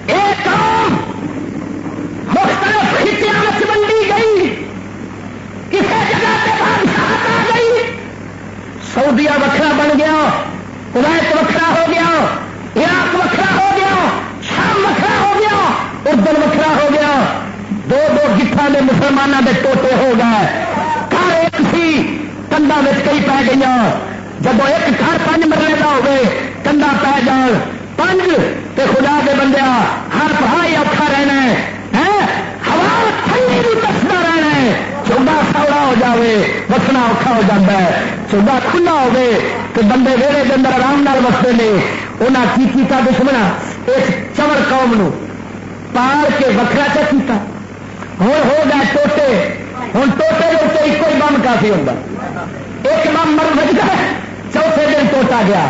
ایک مختلف خطیات بنڈی گئی۔ کسی جگہ پہ بادشاہت سعودیہ وکرا بن گیا، کویت وکرا ہو گیا، عراق وکرا ہو گیا، شام وکرا ہو گیا، اردن وکرا ہو گیا۔ دو دو گٹھا کے مسلمانوں کے ٹوٹے ہو گئے۔ گھر ایک سی کندا کئی پی گئی جب ایک گھر پانچ مرلے کا ہوگی کندا پی جان۔ پانچ تے خدا کے بندیا ہر پڑھائی اوکھا رہنا ہے ہوا ٹھنڈی بھی دستا رہنا چوبا سوڑا ہو جاوے وسنا اوکھا ہو جاتا ہے چوبا کھلا ہو تو بندے ویڑے کے اندر آرام نال وستے نے انہیں کی کیتا دشمنا اس چمر قوم نو پال کے وکرا چا کیتا ہوں ہو گیا ٹوٹے ہوں ٹوٹے کے اتنے ایک ہی بم کافی ہوتا ایک بم مر بجتا چوتھے دن ٹوٹا گیا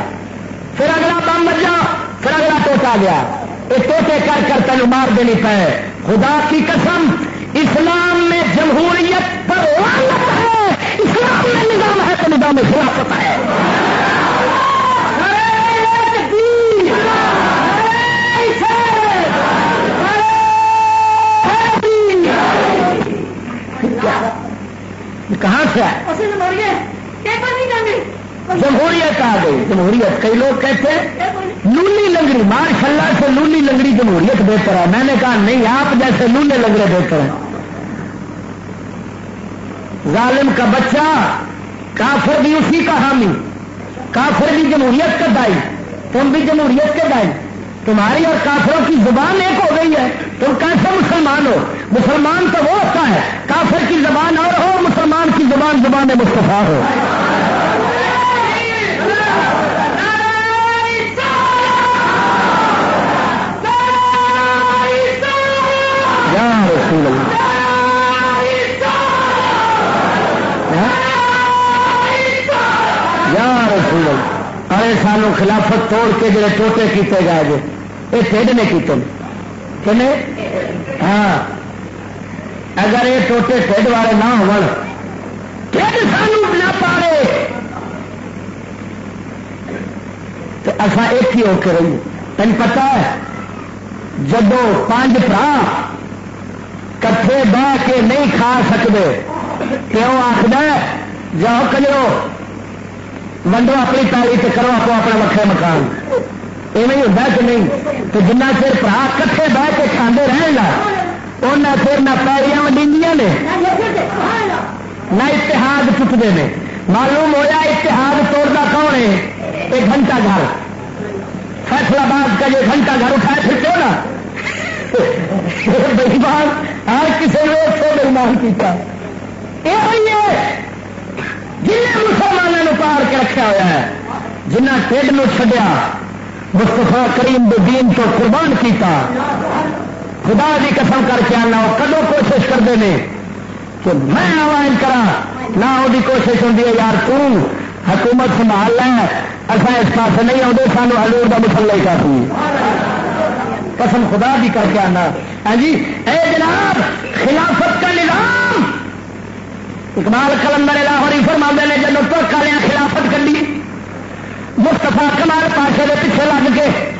پھر اگلا بم بجا پھر اگلا ٹوٹا گیا یہ ٹوٹے کر کر تین مار دینی پے خدا کی قسم اسلام میں جمہوریت پر ہے اسلام میں نظام ہے تو نظام خلافت ہے۔ کہاں سے آئے؟ جمہوریت آ گئی؟ جمہوریت کئی لوگ کہتے ہیں۔ لولی لنگڑی ماشاء اللہ سے لولی لنگڑی جمہوریت بہتر ہے۔ میں نے کہا نہیں آپ جیسے لولے لنگڑے بہتر ہیں۔ ظالم کا بچہ، کافر بھی اسی کا حامی، کافر بھی جمہوریت کا دائی، تم بھی جمہوریت کے دائی۔ تمہاری اور کافروں کی زبان ایک ہو گئی ہے، تم کیسے مسلمان ہو؟ مسلمان تو وہ ہوتا ہے، کافر کی زبان اور ہو، مسلمان کی زبان زبان مصطفیٰ ہو۔ ارے سانو خلافت توڑ کے جڑے ٹوٹے کیتے گئے۔ جی یہ ٹھڈ نے۔ کیتے ہاں۔ اگر یہ ٹوٹے ٹھڈ والے نہ ہو سانو نہ پاڑے۔ تو اصا ایک ہی ہو کے رہی تین پتا ہے جب پانچ برا کٹھے بہ کے نہیں کھا سکتے کیوں آخر جاؤ کلو ونڈو اپنی تالی سے کرو آپ اپنا وقت مکان۔ ایویں ہوتا کہ نہیں؟ تو جنہ چر برا کٹھے بہ کے کھانے رہن گا ان چر نہ پیڑیاں ونڈیاں نے۔ نہ اتحاد ٹوٹتے ہیں معلوم ہوا اتحاد توڑتا کون ہے؟ ایک گھنٹہ گھر۔ فیصلہ باد کا یہ گھنٹہ گھر اٹھائے پھر کیوں نا [LAUGHS] بےمان ہر کسی نے سے بےمان کیا جن مسلمانوں پار کے رکھا ہوا ہے جنہ ٹھڈ نو چڈیا مستفا کریم دین تو قربان کیتا۔ خدا کی قسم کر کے آنا، وہ کدو کوشش کرتے ہیں کہ میں آوائن کرا، نہ وہ کوشش ہوتی ہے، یار تم حکومت سنبھال لیں اصا اس پاس نہیں آتے سانو ہلور کا مسئلہ ہی کافی۔ قسم خدا بھی کر کے آنا۔ ہاں جی اے جناب، خلافت کا نظام اقبال کلندر لاہوری فرما نے جب تو کالیا خلافت کر لی مستفا کمال پاشے کے پیچھے لگ کے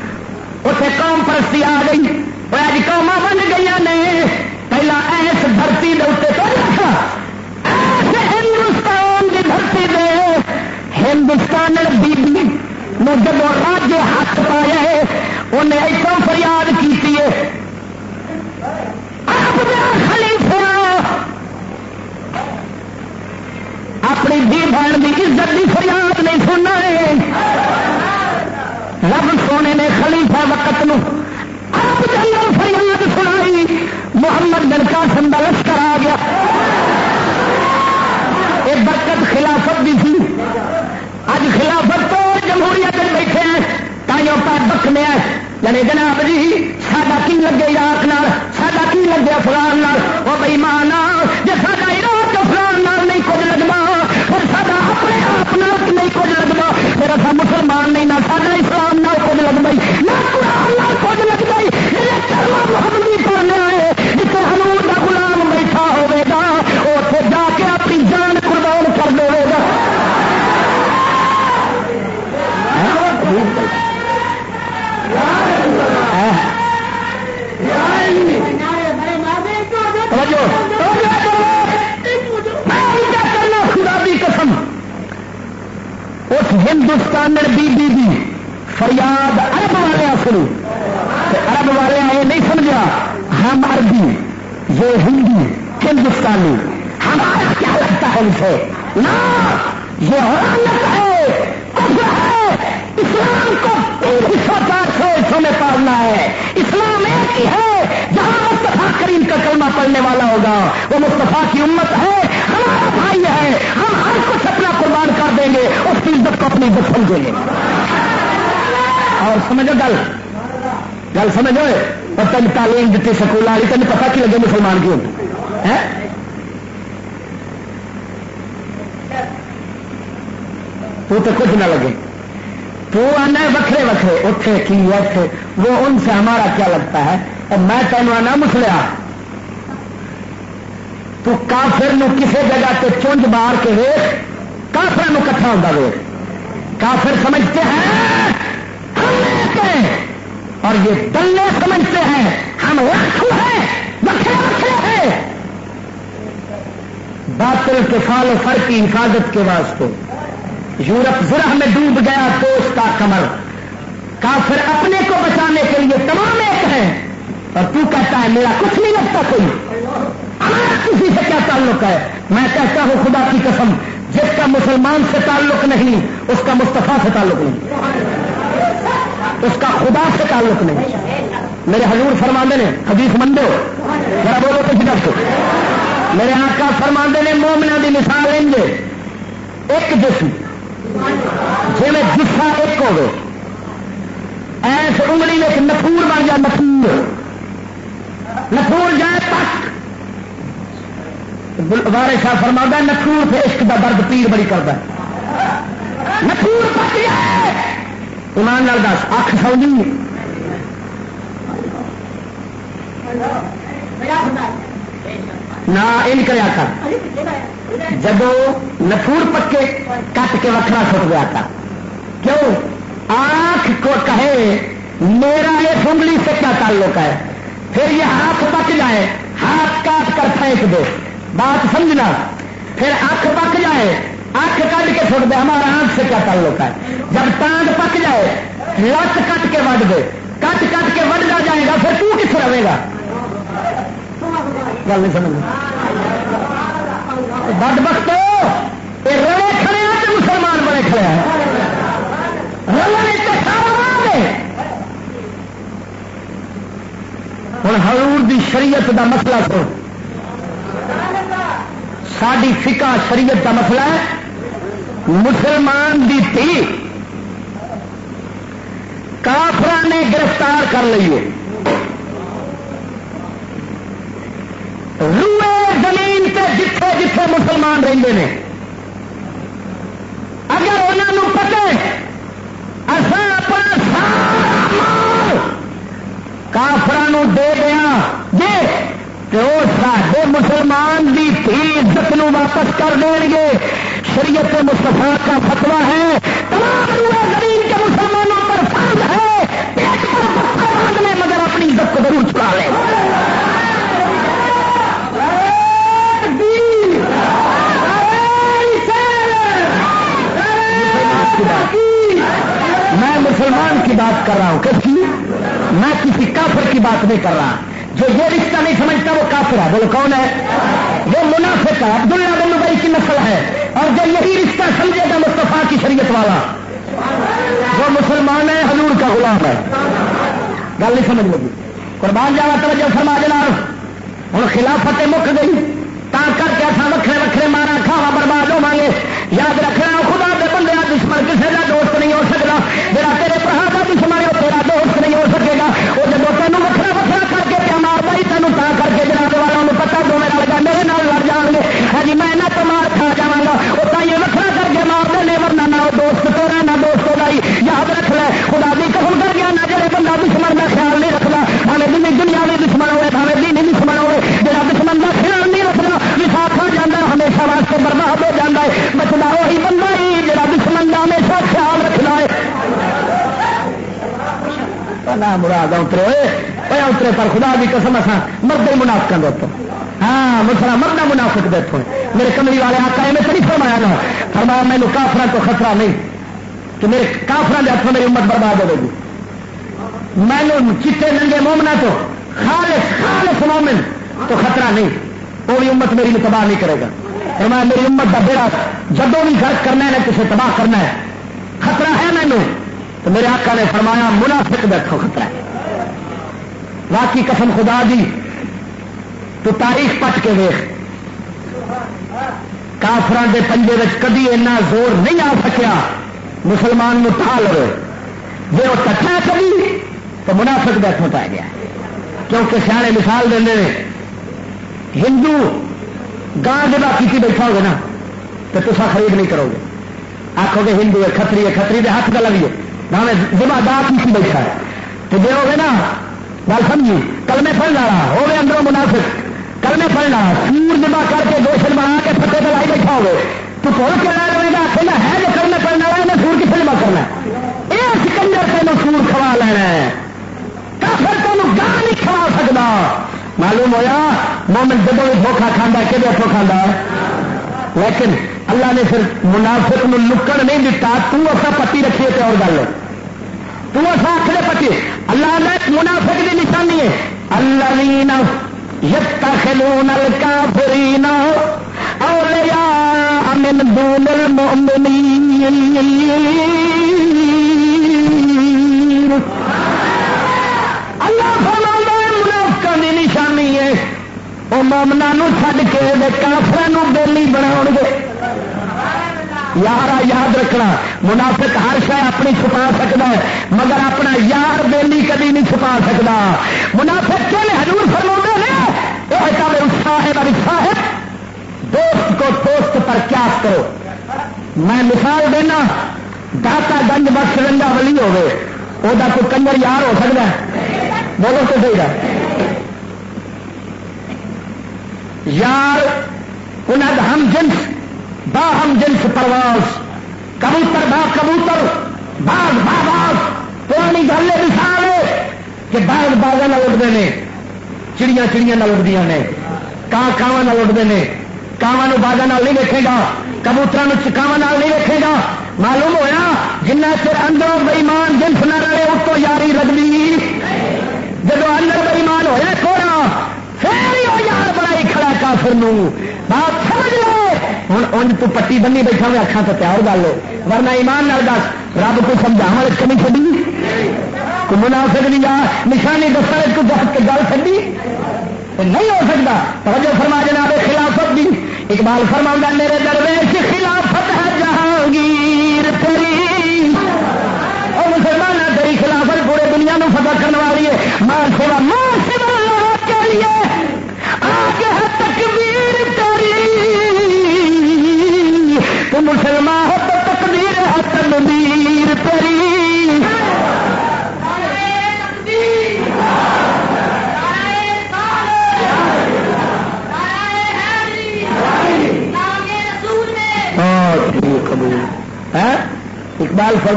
اتنے قوم پرستی آ گئی۔ وہ اج قوم بن گئی نے۔ پہلا ایس دھرتی کے اتنے تو رکھا ہندوستان کی دھرتی دے۔ ہندوستان بی جب راج ہاتھ پایا ہے، انہیں ایسا فریاد کی اپنی دی بہن کی عزت کی فریاد نہیں سننا ہے۔ رب سونے نے خلیفہ وقت نو آپ جی فریاد سنائی۔ محمد بن قاسم کا لشکر آ گیا۔ یہ برکت خلافت بھی تھی اج خلافت تو جمہوریت بیٹھے ہیں۔ تائیوں پر بکنے یعنی جناب جی ساڈا کی لگے عراق نال ساڈا کی لگے افغان نال۔ وہ بئی جی ساڈا عراق افغان پھر اصل مسلمان نہیں، نہ سارا اسلام، نہ کچھ لگ گئی نہ قرآن، نہ کچھ لگ گئی محمدی آئے ہندوستان بی بی بی فریاد ارب والے اصل ارب والے یہ نہیں سمجھا، ہم عربی یہ ہندی، ہندوستانی، ہمارا کیا لگتا ہے ان سے نہ، یہ ہے اسلام کو تین سو چار سو حصوں میں پالنا ہے۔ اسلام ایک ہی ہے، جہاں مصطفیٰ کریم کا کلمہ پڑھنے والا ہوگا، وہ مصطفیٰ کی امت ہے۔ ہمارا بھائی ہے، ہم ہر کچھ اپنا قربان کر دیں گے، اس کی عزت کو اپنی عزت سمجھیں گے۔ اور سمجھو گل گل سمجھو۔ اور تین تعلیم دیتی سکول والی، تین پتا کی لگے مسلمان کی؟ ہوتی تو تو کچھ نہ لگے۔ تو آنا وکھرے وکھرے اٹھے کی اٹھے وہ ان سے ہمارا کیا لگتا ہے؟ اور میں تینوں آنا مسلیا تو کافر نو کسی جگہ تے چونج مار کے ویخ کافر کٹھا ہوتا ویخ کافر سمجھتے ہیں اور یہ دلے سمجھتے ہیں، ہم لاکھوں ہیں وکھرے وکھرے ہیں۔ باطل کے فال و فر کی حفاظت کے واسطے۔ یورپ زرہ میں ڈوب گیا تو اس کا کمر۔ کافر اپنے کو بچانے کے لیے تمام ایک ہیں۔ اور تو کہتا ہے، میرا کچھ نہیں لگتا کوئی۔ ہمارا کسی سے کیا تعلق ہے؟ میں کہتا ہوں خدا کی قسم، جس کا مسلمان سے تعلق نہیں، اس کا مصطفیٰ سے تعلق نہیں۔ اس کا خدا سے تعلق نہیں۔ میرے حضور فرماندے نے، حدیث مندو ذرا بولو کچھ دس میرے آقا فرماندے نے مومنا کی مثال لیں گے۔ ایک جسم جی میں جسا ایک ہو ایس انگلی میں نفور بن جائے نفور۔ نفور جائے پک بارے شاہ فرما نفور سے عشق کا درد پیر بڑی کرتا نفور پک ایمان لال دس، اکھ سو نہ ان کرا کر جب نفور پکے، کٹ کے وکرا چھٹ گیا تھا کیوں؟ آنکھ کو کہے، میرا یہ انگلی سے کیا تعلق ہے؟ پھر یہ ہاتھ پک جائے، ہاتھ کاٹ کر پھینک دے بات سمجھنا۔ پھر آنکھ پک جائے۔ آنکھ کٹ کے چھوڑ دے۔ ہمارا آنکھ سے کیا تعلق ہے؟ جب ٹانگ پک جائے، لت کٹ کے وڈ دے۔ کٹ کٹ کے وڈا جائے گا، پھر تو کس رہے گا؟ گل نہیں سمجھ بد بخت روے کھڑے ہیں تو مسلمان بڑے کھڑے ہیں۔ ہوں ہرور دی شریعت دا مسئلہ سو ساری فکا شریعت دا مسئلہ ہے، مسلمان دی تھی۔ کافر نے گرفتار کر لیے روئے زمین سے جتھے جتھے مسلمان رہتے ہیں اگر انہوں پتے اصا اپنا سارا کافر دے دیا۔ جی تو سارے مسلمان کی تھی عزت نو واپس کر دیں گے۔ شریعت مستفا کا فتوا ہے۔ تمام زمین کے مسلمانوں پر فرض ہے۔ پیٹ پر مگر اپنی عزت کو ضرور چھڑا لیں۔ میں مسلمان کی بات کر رہا ہوں۔ کس کی؟ میں کسی کافر کی بات نہیں کر رہا۔ جو یہ رشتہ نہیں سمجھتا وہ کافر ہے۔ بولو کون ہے؟ وہ منافق ہے۔ عبداللہ بن بھائی کی نسل ہے۔ اور جو یہی رشتہ سمجھے گا مصطفیٰ کی شریعت والا، وہ مسلمان ہے، حضور کا غلام ہے۔ گل نہیں سمجھ لگی۔ قربان جانا توجہ فرما جناب۔ ہوں خلافت مک گئی۔ تا کر کے اصل وکھرے وکھرے مارا کھاوا برباد ہو گے یاد رکھنا، خدا دے بندے دشمن کسی کا دوست نہیں ہو سکتا میرا تیرے پڑھا کا دشمن ہے وہ تیرا دوست نہیں ہو سکے گا۔ وہ جب تینوں وکرا وکرا کر کے کیا مارتا ہی تینوں تا کر کے جناب والوں پتا دو میرا لگا میرے نال لڑ جان گے ہاں جی میں نہ تو مار کھا جا گا وہ تھی وکرا کر کے مار دے ورنہ نہ وہ دوست تیرا نہ دوست ہوگا یاد رکھ لے خدا بھی قسم کر گیا نہ جڑے بندہ دشمن کا خیال نہیں رکھتا ہمیں دن دنیا میں دشمن ہوئے ہمیں دینی دشمن ہوئے جہاں دشمن کا خیال نہیں رکھنا وساخا جانا ہمیشہ واسطے برباد ہو جاتا ہے بچنا وہی بندہ ہی جڑا دشمن کا ہمیشہ خیال رکھنا ہے مراد اترے ہوئے اترے پر خدا بھی قسم اصا مرد ہی منافق دیکھو ہاں مسلا مرد منافق دیکھو میرے کمری والے آقا، میں تو نہیں فرمایا نا فرمایا مینو کافر کو خطرہ نہیں کہ میرے کافر کے ہاتھوں میری امت برباد ہوے گی۔ میں چیٹے ننگے مومنا تو، خالص خالص مومن تو خطرہ نہیں۔ وہ بھی امت میری تباہ نہیں کرے گا۔ میں میری امت کا بیڑا جدوں بھی گرد کرنا ہے، کسی تباہ کرنا ہے، خطرہ ہے مینو تو میرے آقا نے فرمایا، منافق بیٹھو، خطرہ ہے۔ باقی قسم خدا دی تو تاریخ پٹ کے دیکھ کافران کے پنجے کدی اینا زور نہیں آ سکیا۔ مسلمان ٹھا لو جی وہ کٹھا کبھی تو منافق بیٹھو پا گیا۔ کیونکہ سیانے مثال دیں ہندو گان جب کی بیٹھا ہوگا نا، تو تصا خرید نہیں کرو گے۔ آخو گے ہندو ہے کتری ہے کتری کے ہاتھ کا لگیے گانے جمع دا کی بیٹھا ہے۔ تو جی ہوگے نا، گل سمجھی کل میں پڑھ لا ہو گئے اندروں منافق۔ کل اچھا، میں سور جمع کر کے گوشت بنا کے پتے پہ لائی بیٹھا ہوگے تو بول کے لائے رہے گا کہنا ہے جو کل میں پڑھنا ہے سور کتنے جمع کرنا ہے۔ یہ سکندر، تینوں سور کھوا لینا ہے کافر تمہیں گاہ نہیں کھوا سکتا۔ معلوم ہوا مومن جب بھی دھوکھا کھانا کہ ہاتھوں کھانا لیکن اللہ نے پھر منافق نو لکڑ نہیں دتا، تو ایسا پتی رکھیے تو اور گل تو ایسا آخر پتی، اللہ نے منافق کی نشانی ہے۔ اللہ یتا خلون الکافرین اولیاء من دون المؤمنین وہ مومنا چڈ کے کافر بولی بنا گے۔ یار یاد رکھنا، منافق ہر شہ اپنی چھپا سکتا ہے، مگر اپنا یار بیلی کبھی نہیں چھپا سکتا۔ منافق کیوں حضور فرما نے صاحب ابھی صاحب دوست کو دوست پر کیا کرو۔ میں مثال دینا، داتا گنج بخش رنگا ولی ہوگی وہ کوئی کنجر یار ہو سکتا ہے۔ بولو تو صحیح یار انہیں ہم جنس، با ہم جنس پرواز۔ کبوتر با کبوتر باغ با باغ پرانی گل مثال ہے کہ باغ باغ نہ اٹھتے ہیں۔ چڑیا چڑیا نہ اٹھدیا نے کان کاواں نہ اٹھتے ہیں کاواں باغا نہیں ویکے گا کبوتر کاواں نہیں ویکے گا معلوم ہوا جنہ چر اندروں بئیمان جنس نہ رہے اس کو یاری لگنی جب اندر بئیمان ہوا تھوڑا پھر وہ یار بڑائی کھڑا کافر بات سمجھ لو ہوں انج تو پٹی بنی بیٹھا میں اکھان تو تیار گل ورنہ ایمان نال دس رب کو سمجھا والے کمی چڑی کو منافق نہیں آ، نشانی دفتر کو کے گل چڑی نہیں ہو سکتا؟ توجہ فرما جناب خلافت بھی اقبال فرما میرے درویش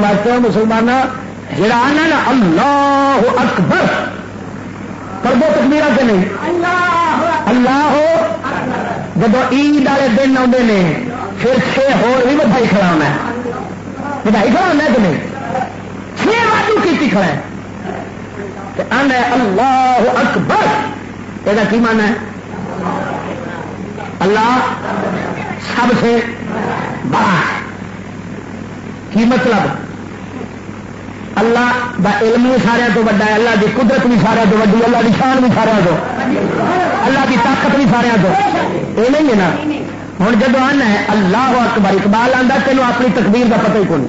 فرماتے ہیں مسلمان جڑا آنا نا، اللہ اکبر۔ کر دو تکبیر کے نہیں۔ اللہ ہو جب عید والے دن آتے ہیں پھر چھ ہو بھی بدائی کھڑا ہونا بدائی کھڑا ہونا کہ نہیں؟ چھ واجو کی کھڑا ہے۔ اللہ اکبر۔ یہ کی مانا ہے؟ اللہ سب سے بڑا کی مطلب؟ اللہ دا علم بھی سارا تو وڈا ہے، اللہ دی قدرت بھی سارا تو وڈی اللہ دی شان بھی سارا تو۔ اللہ دی طاقت بھی سارا تو۔ یہ نہیں ہے نا۔ ہوں جب آنا ہے، اللہ اکبر اقبال آتا تینوں اپنی تقدیر کا پتہ ہی کون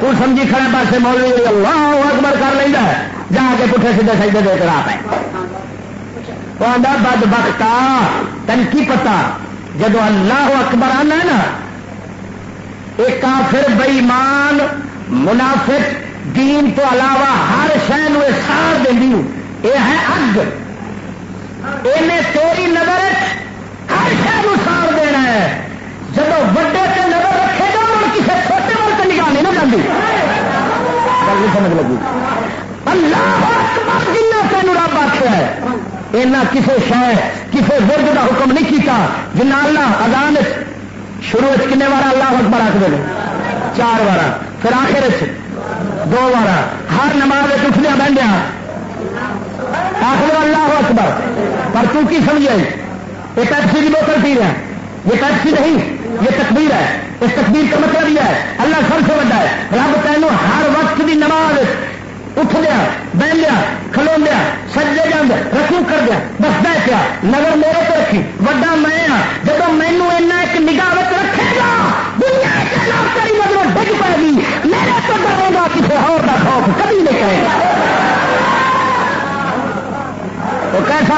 تو سمجھی کھڑے پاسے مولوی اللہ اکبر کر لینا جا کے پٹھے سیدھے سجدے دے کر آپ وہ آدھا بد بختا تین کی پتا جب اللہ اکبر آنا ہے نا، ایک کافر، بئیمان، منافق دین تو علاوہ ہر شہر سار دینی یہ ہے اگ تیری نظر ہر شہر سار دینا ہے۔ جب وڈے سے نظر رکھے گا اور کسی چھوٹے وال نگاہ نہیں نہ جاتی سمجھ لگی۔ اللہ جن تین رب آخر ہے۔ اینا کسی شہر کسی برج کا حکم نہیں کیتا جنا اللہ ادان شروع کنے بار اللہ اکبر آخر چار بار پھر آخر دو بار ہر نماز اٹھدیا بہن آخر اللہ اکبر۔ پر تو کی سمجھے؟ یہ پیپسی کی بوتل پی رہے ہیں۔ یہ پیپسی نہیں، یہ تکبیر ہے۔ اس تکبیر کا مطلب یہ ہے، اللہ سب سے بڑا ہے۔ رب تینوں ہر وقت کی نماز اٹھ دیا بہ لیا کھلو لیا سجے جان رکھو کر دیا۔ بس بہ پیا نظر میرے کو رکھی۔ وڈا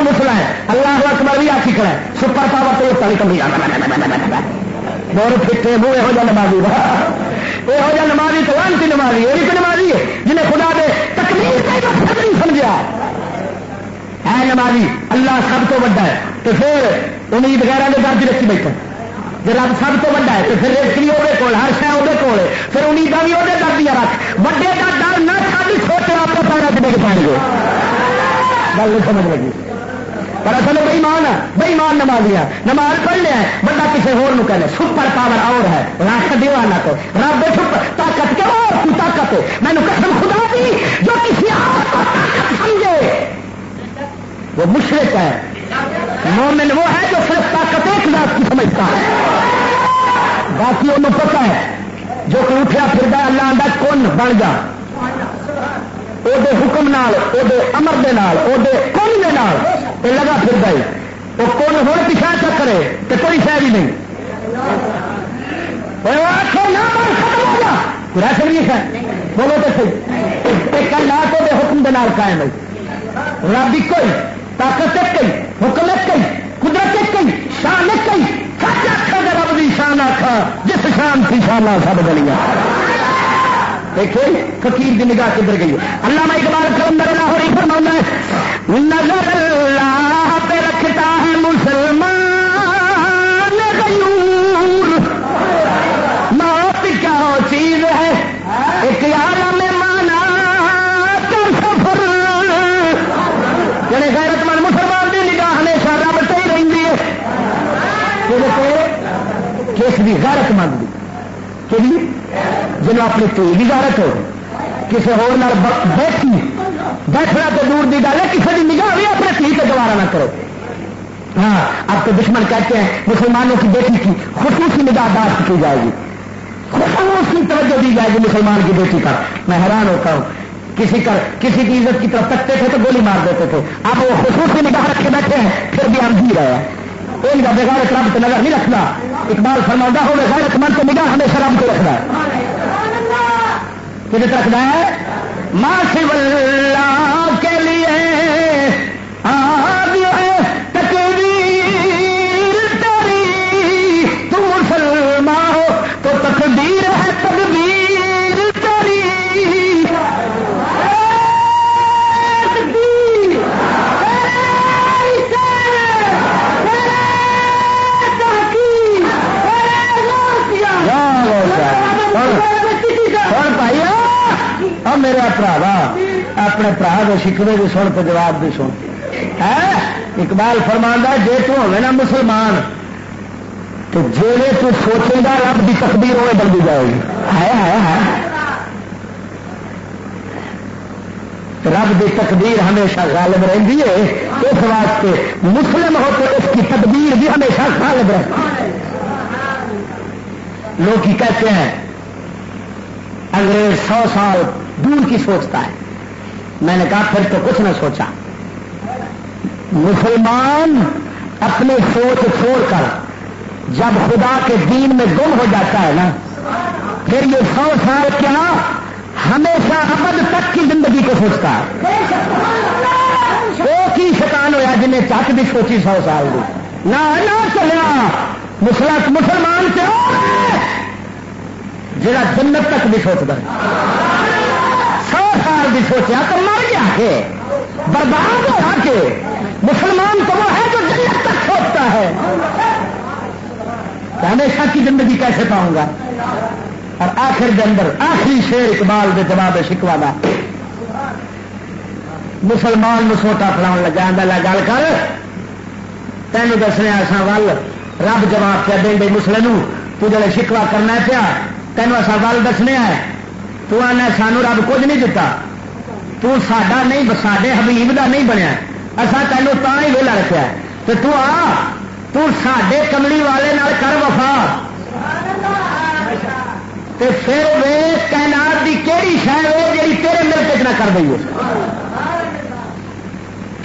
وہ مسئلہ ہے۔ اللہ اکبر بھی آخی کرا ہے۔ سپر پاور تو یہ کمی بہت پھٹے منہ یہو یہ نمازی یہ نمازی تو لانتی نمازی یہ بھی نمازی ہے۔ جنہیں خدا دے تکلیف نہیں سمجھا۔ ہے نمازی، اللہ سب تو بڑا ہے۔ تو پھر امید وغیرہ نے درج رکھی بیٹھا۔ جب رب سب تو بڑا ہے، تو پھر ریسکی وہ کول، ہر شہ وہ کول ہے۔ پھر امیداں بھی وہ در دیا رکھ۔ بڑے کا ڈر نہ ساری سوچ آپ پیرا چ ڈگ پائیں گے گل نہیں سمجھ لگی۔ پر اصل بئی مان ہے بئی مان نمازیاں نماز پڑھ لیا بندہ کسی ہور نو کہنے سپر پاور اور ہے۔ رکھ دیوانا تو رب سپر طاقت کے اور کی طاقت ہے۔ میں قسم خدا دی، جو کسی اور کو طاقت سمجھے۔ وہ مشرق ہے۔ مومن وہ ہے جو صرف طاقت ایک ذات کی سمجھتا ہے۔ باقی انہوں پتا ہے۔ جو کہ اٹھا پھر اللہ آدھا کون بن جا۔ وہ حکم نال وہ امر دے نال وہ کن دے نال۔ یہ لگا پھر گئی وہ کون ہو پیچھا چکرے تو کوئی شاید ہی نہیں راشن بھی ہے بولو تو صحیح کل لا تو دے حکم دے قائم ہے رب ایک ہی طاقت ایک ہی حکم ایک ہی قدرت ایک ہی شان ایک ہی سچ آخا رب کی شان آخا جس شان کی شان سب گلیاں دیکھے فقیر کی نگاہ کدھر گئی اللہ میں اقبال کلندر لاہور ہی فرما ہے نظر اللہ پہ رکھتا ہے مسلمان غیور۔ موت کیا چیز ہے؟ ایک عالم میں مانا کر سفر جڑے غیرت مند مسلمان کی نگاہ ہمیشہ رب سے ہی رہی ہے کس بھی غیرت مند کی جنوب اپنی تھی گزارت ہو کسی بیٹھی، بیٹھنا تو دور کی گل ہے، کسی کی نگاہ بھی اپنے تھی سے گوارا نہ کرو۔ ہاں اب تو دشمن کہتے ہیں، مسلمانوں کی بیٹی کی خصوصی نگاہ داشت کی جائے گی۔ خصوصی توجہ دی جائے گی مسلمان کی بیٹی کا میں حیران ہوتا ہوں۔ کسی کا کسی کی عزت کی طرف تکتے تھے تو گولی مار دیتے تھے۔ اب وہ خصوصی نگاہ رکھ کے بیٹھے ہیں، پھر بھی ہم جی رہے ہیں۔ ان کا بغیر رب تو نظر نہیں رکھنا اقبال فرما ہو بغیر من تو نگاہ ہمیں شراب کو رکھنا ہے۔ کدھر رکھنا ہے۔ ماں اللہ کے لیے میرا برا اپنے برا کے شکوے بھی سن تو جواب بھی سن۔ اقبال فرمانا جی تو نا مسلمان تو جی تو سوچے گا رب کی تقدیر ہوئے بلدی جائے گی۔ ہے ہے ہے۔ رب کی تقدیر ہمیشہ غالب رہتی ہے۔ اس واسطے مسلم ہو تو اس کی تقدیر بھی ہمیشہ غالب رہتی لوگ کہتے ہیں انگریز سو سال دور کی سوچتا ہے۔ میں نے کہا پھر تو کچھ نہ سوچا۔ مسلمان اپنی سوچ چھوڑ کر جب خدا کے دین میں گم ہو جاتا ہے نا، پھر یہ سو سال کیا ہمیشہ ابد تک کی زندگی کو سوچتا ہے۔ وہ کی شکان ہوا جنہیں چک بھی سوچی سو سال کی نہ چلیا مسلمان کیوں جا جنت تک بھی سوچتا ہے۔ سال بھی سوچا تو مر گیا کہ، برباد ہوا کہ، مسلمان تو وہ ہے جو جنت تک سوچتا ہے۔ ہمیشہ کی زندگی کیسے پاؤں گا؟ اور آخر کے اندر آخری شیر اقبال کے جواب شکوا دا۔ مسلمان نو سوٹا فلاؤ لگا گل کر۔ تینوں دسنے ایسا ول، رب جواب پہ دیں گے مسلم تو جڑے شکوا کرنا پیا تینوں ایسا ول دسنے ہے تو آنا سانو رب کچھ نہیں دتا۔ تو ساڈا نہیں سڈے حبیب کا نہیں بنیا۔ اصا تینوں تا ہی ویلا رکھا تو تو آ، تو سڈے کملی والے نال کر وفا۔ تے پھر وے کائنات دی کیڑی شہر ہے جی تیرے ملک نہ کر دئیے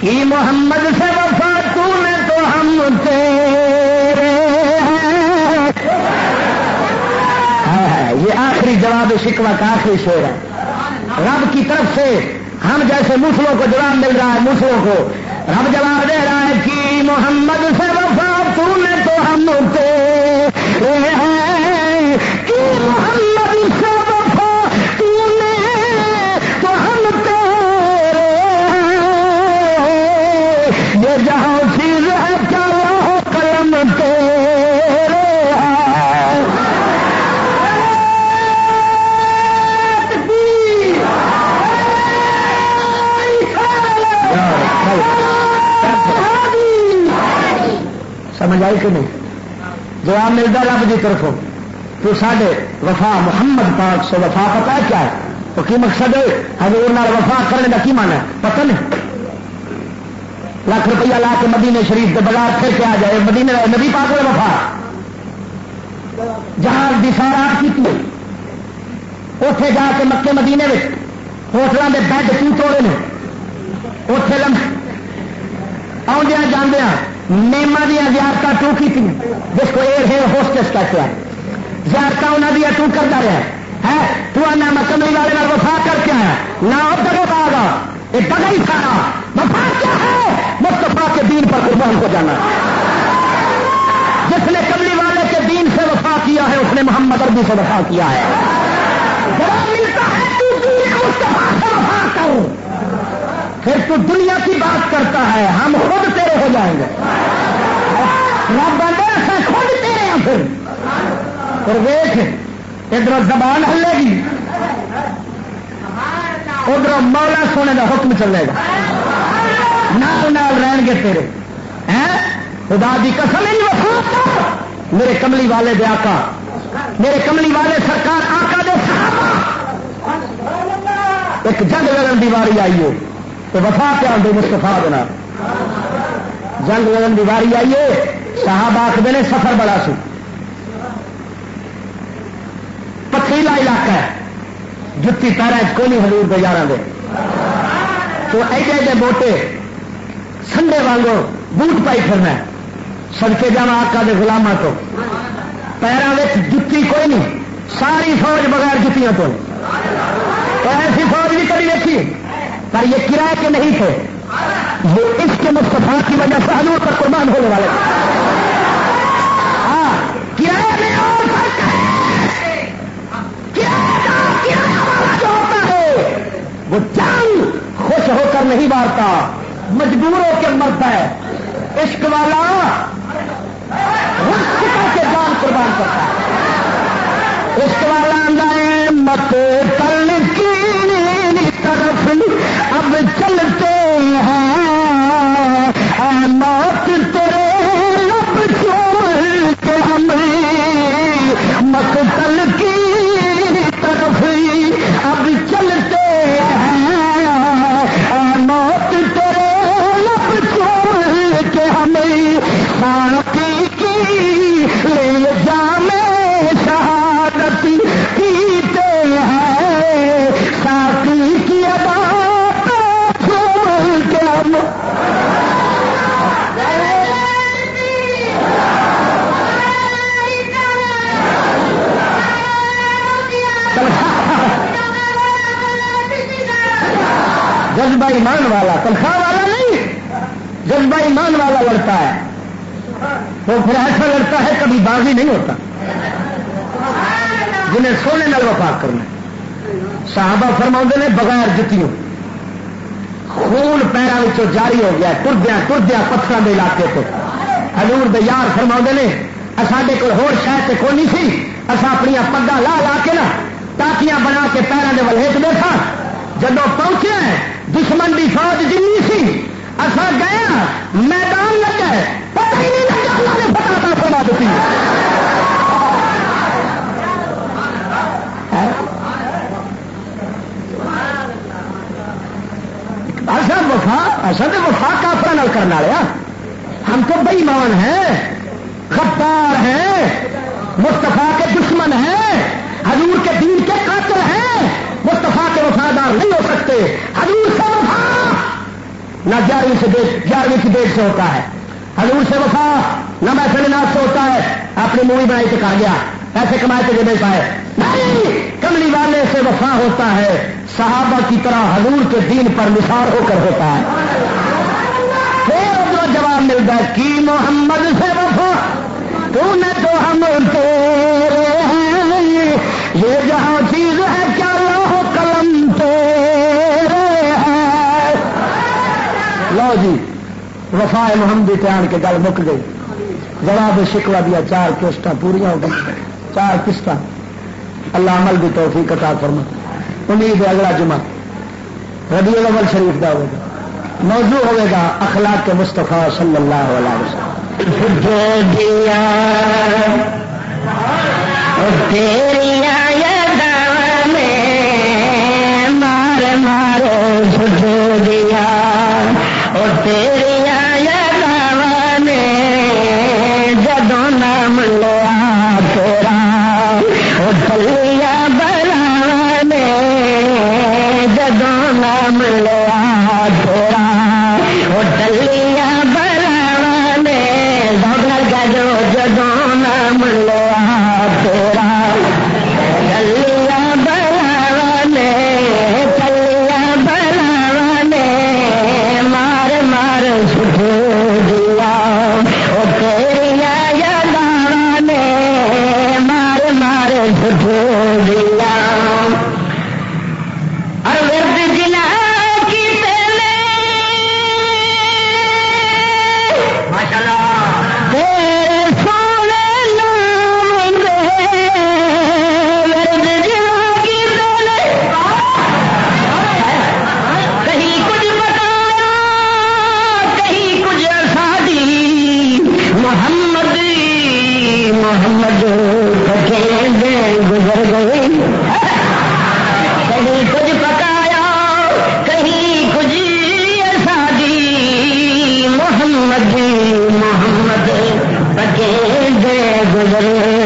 کی محمد سے وفا تو نے تو ہم تیرے جواب شکوا کا آخری شعر ہے۔ رب کی طرف سے ہم جیسے مسلوں کو جواب مل رہا ہے مسلوں کو۔ رب جواب دے رہا ہے کہ محمد سے وفا تو نے تو ہم کو محمد سمجھ آئی کہ نہیں؟ جواب ملتا رب کی طرف تو ساڈے وفا محمد پاک سے وفا پتا ہے کیا ہے؟ تو کی مقصد ہے؟ حضور نال وفا کرنے کا کی مانا ہے؟ پتہ نہیں۔ لاکھ روپیہ لا کے مدینے شریف کے بازار پھر کے آ جائے مدینے نبی پاک میں وفا۔ جہاں دسارات کی تھی اتے جا کے مکے مدینے میں ہوٹلوں کے بیڈ کیوں توڑے نے؟ اتے لم آدھا جاندیا نیما دیا زیارت تو کی تھی جس کو ایئر ہے ہوسٹس کہتے ہیں۔ زیارت انہوں دیا تو کرتا رہا ہے۔ تو آنا میں کمری والے وفا کر کے آیا۔ نہ دگے پاگا یہ دگا ہی سارا وفا کیا ہے؟ مستفا کے دین پر قربان کو جانا۔ جس نے کملی والے کے دین سے وفا کیا ہے، اس نے محمد اربی سے وفا کیا ہے۔ ملتا ہے، تو دین مصطفیٰ سے وفا کروں پھر تو دنیا کی بات کرتا ہے، ہم خود تیرے ہو جائیں گے۔ رب سے خود تیرے ہیں پھر۔ اور ویخ ادھر زبان ہلے گی، ادھر مولا سونے کا حکم چلے گا۔ نال نال رہن گے تیرے۔ خدا دی قسم نہیں وفا میرے کملی والے دے آقا۔ میرے کملی والے سرکار آقا دے صحابہ۔ ایک جنگ لڑن دی واری آئی ہے۔ تو وفا کیا دے مستفا دینا جنگ لگن کی واری آئیے صاحب آخر نے سفر بڑا سی۔ پتھریلا علاقہ ہے۔ جتی پیرا کوئی نہیں ہزور دے دے۔ تو ایڈے ایڈے موٹے سنڈے وانگو بوٹ پائی پھرنا سڑکے جانا آکا دے گلاما تو۔ پیروں میں جتی کوئی نہیں۔ ساری فوج بغیر جتیاں تو۔ ایسی فوج بھی کبھی دیکھی پر یہ کرائے کے نہیں تھے۔ یہ اس کے مستفا کی وجہ سے حضور پر قربان ہونے والے ہاں وہ جان خوش ہو کر نہیں مارتا مجبور ہو کے مرتا ہے۔ عشق والا کے جان قربان کرتا ہے۔ عشق والا اندر مت تل کی طرف۔ اب چلتے ہیں ایمان والا، تنخواہ والا نہیں، جذبہ ایمان والا لڑتا ہے۔ وہ پھر ایسا لڑتا ہے، کبھی بازی نہیں ہوتا۔ جنہیں سونے نال وفا کرنا صحابہ فرما نے، بغیر جتیوں۔ خون پیروں جاری ہو گیا ٹردیا ٹردیا پتھروں کے علاقے سے ہلور دے یار فرما نے ساڈے کو ہو شاید کوئی نہیں سی؟ اصا اپنی پگا لا لا کے نا، ٹاکیاں بنا کے پیروں کے ولہٹ دیکھا جب پہنچے دشمن کی فوج جنگ سی۔ اصا گیا ہاں، میدان لگا پتہ ہی نہیں لگا اللہ نے فتح کا فرما دیتی۔ اصل وفا اصل وفا کافر کرنا لیا ہاں۔ ہم تو بئی مان ہے گیارہویں سے گیارہویں کی ڈیٹ سے ہوتا ہے۔ حضور سے وفا، نہ محفل ناز سے ہوتا ہے، اپنی مووی بنائی تو کہا گیا۔ ایسے کمائے تو نہیں پائے۔ نہیں! کملی والے سے وفا ہوتا ہے، صحابہ کی طرح حضور کے دین پر نثار ہو کر ہوتا ہے۔ پھر جو جواب ملتا ہے کی محمد سے وفا؟ تو نہ تو ہم تیرے ہیں یہ جہاں وفا محمدی تیان کے گل مک گئی۔ جواب شکوا دیا چار قسط پوریا ہو گئی۔ چار قسط اللہ عمل کی توفیق عطا فرما۔ امید ہے اگلا جمعہ ربی الاول شریف کا ہوگا موضوع ہوئے گا اخلاق کے مصطفیٰ صلی اللہ علیہ وسلم۔ مار مارو دیا اور تیری ضروری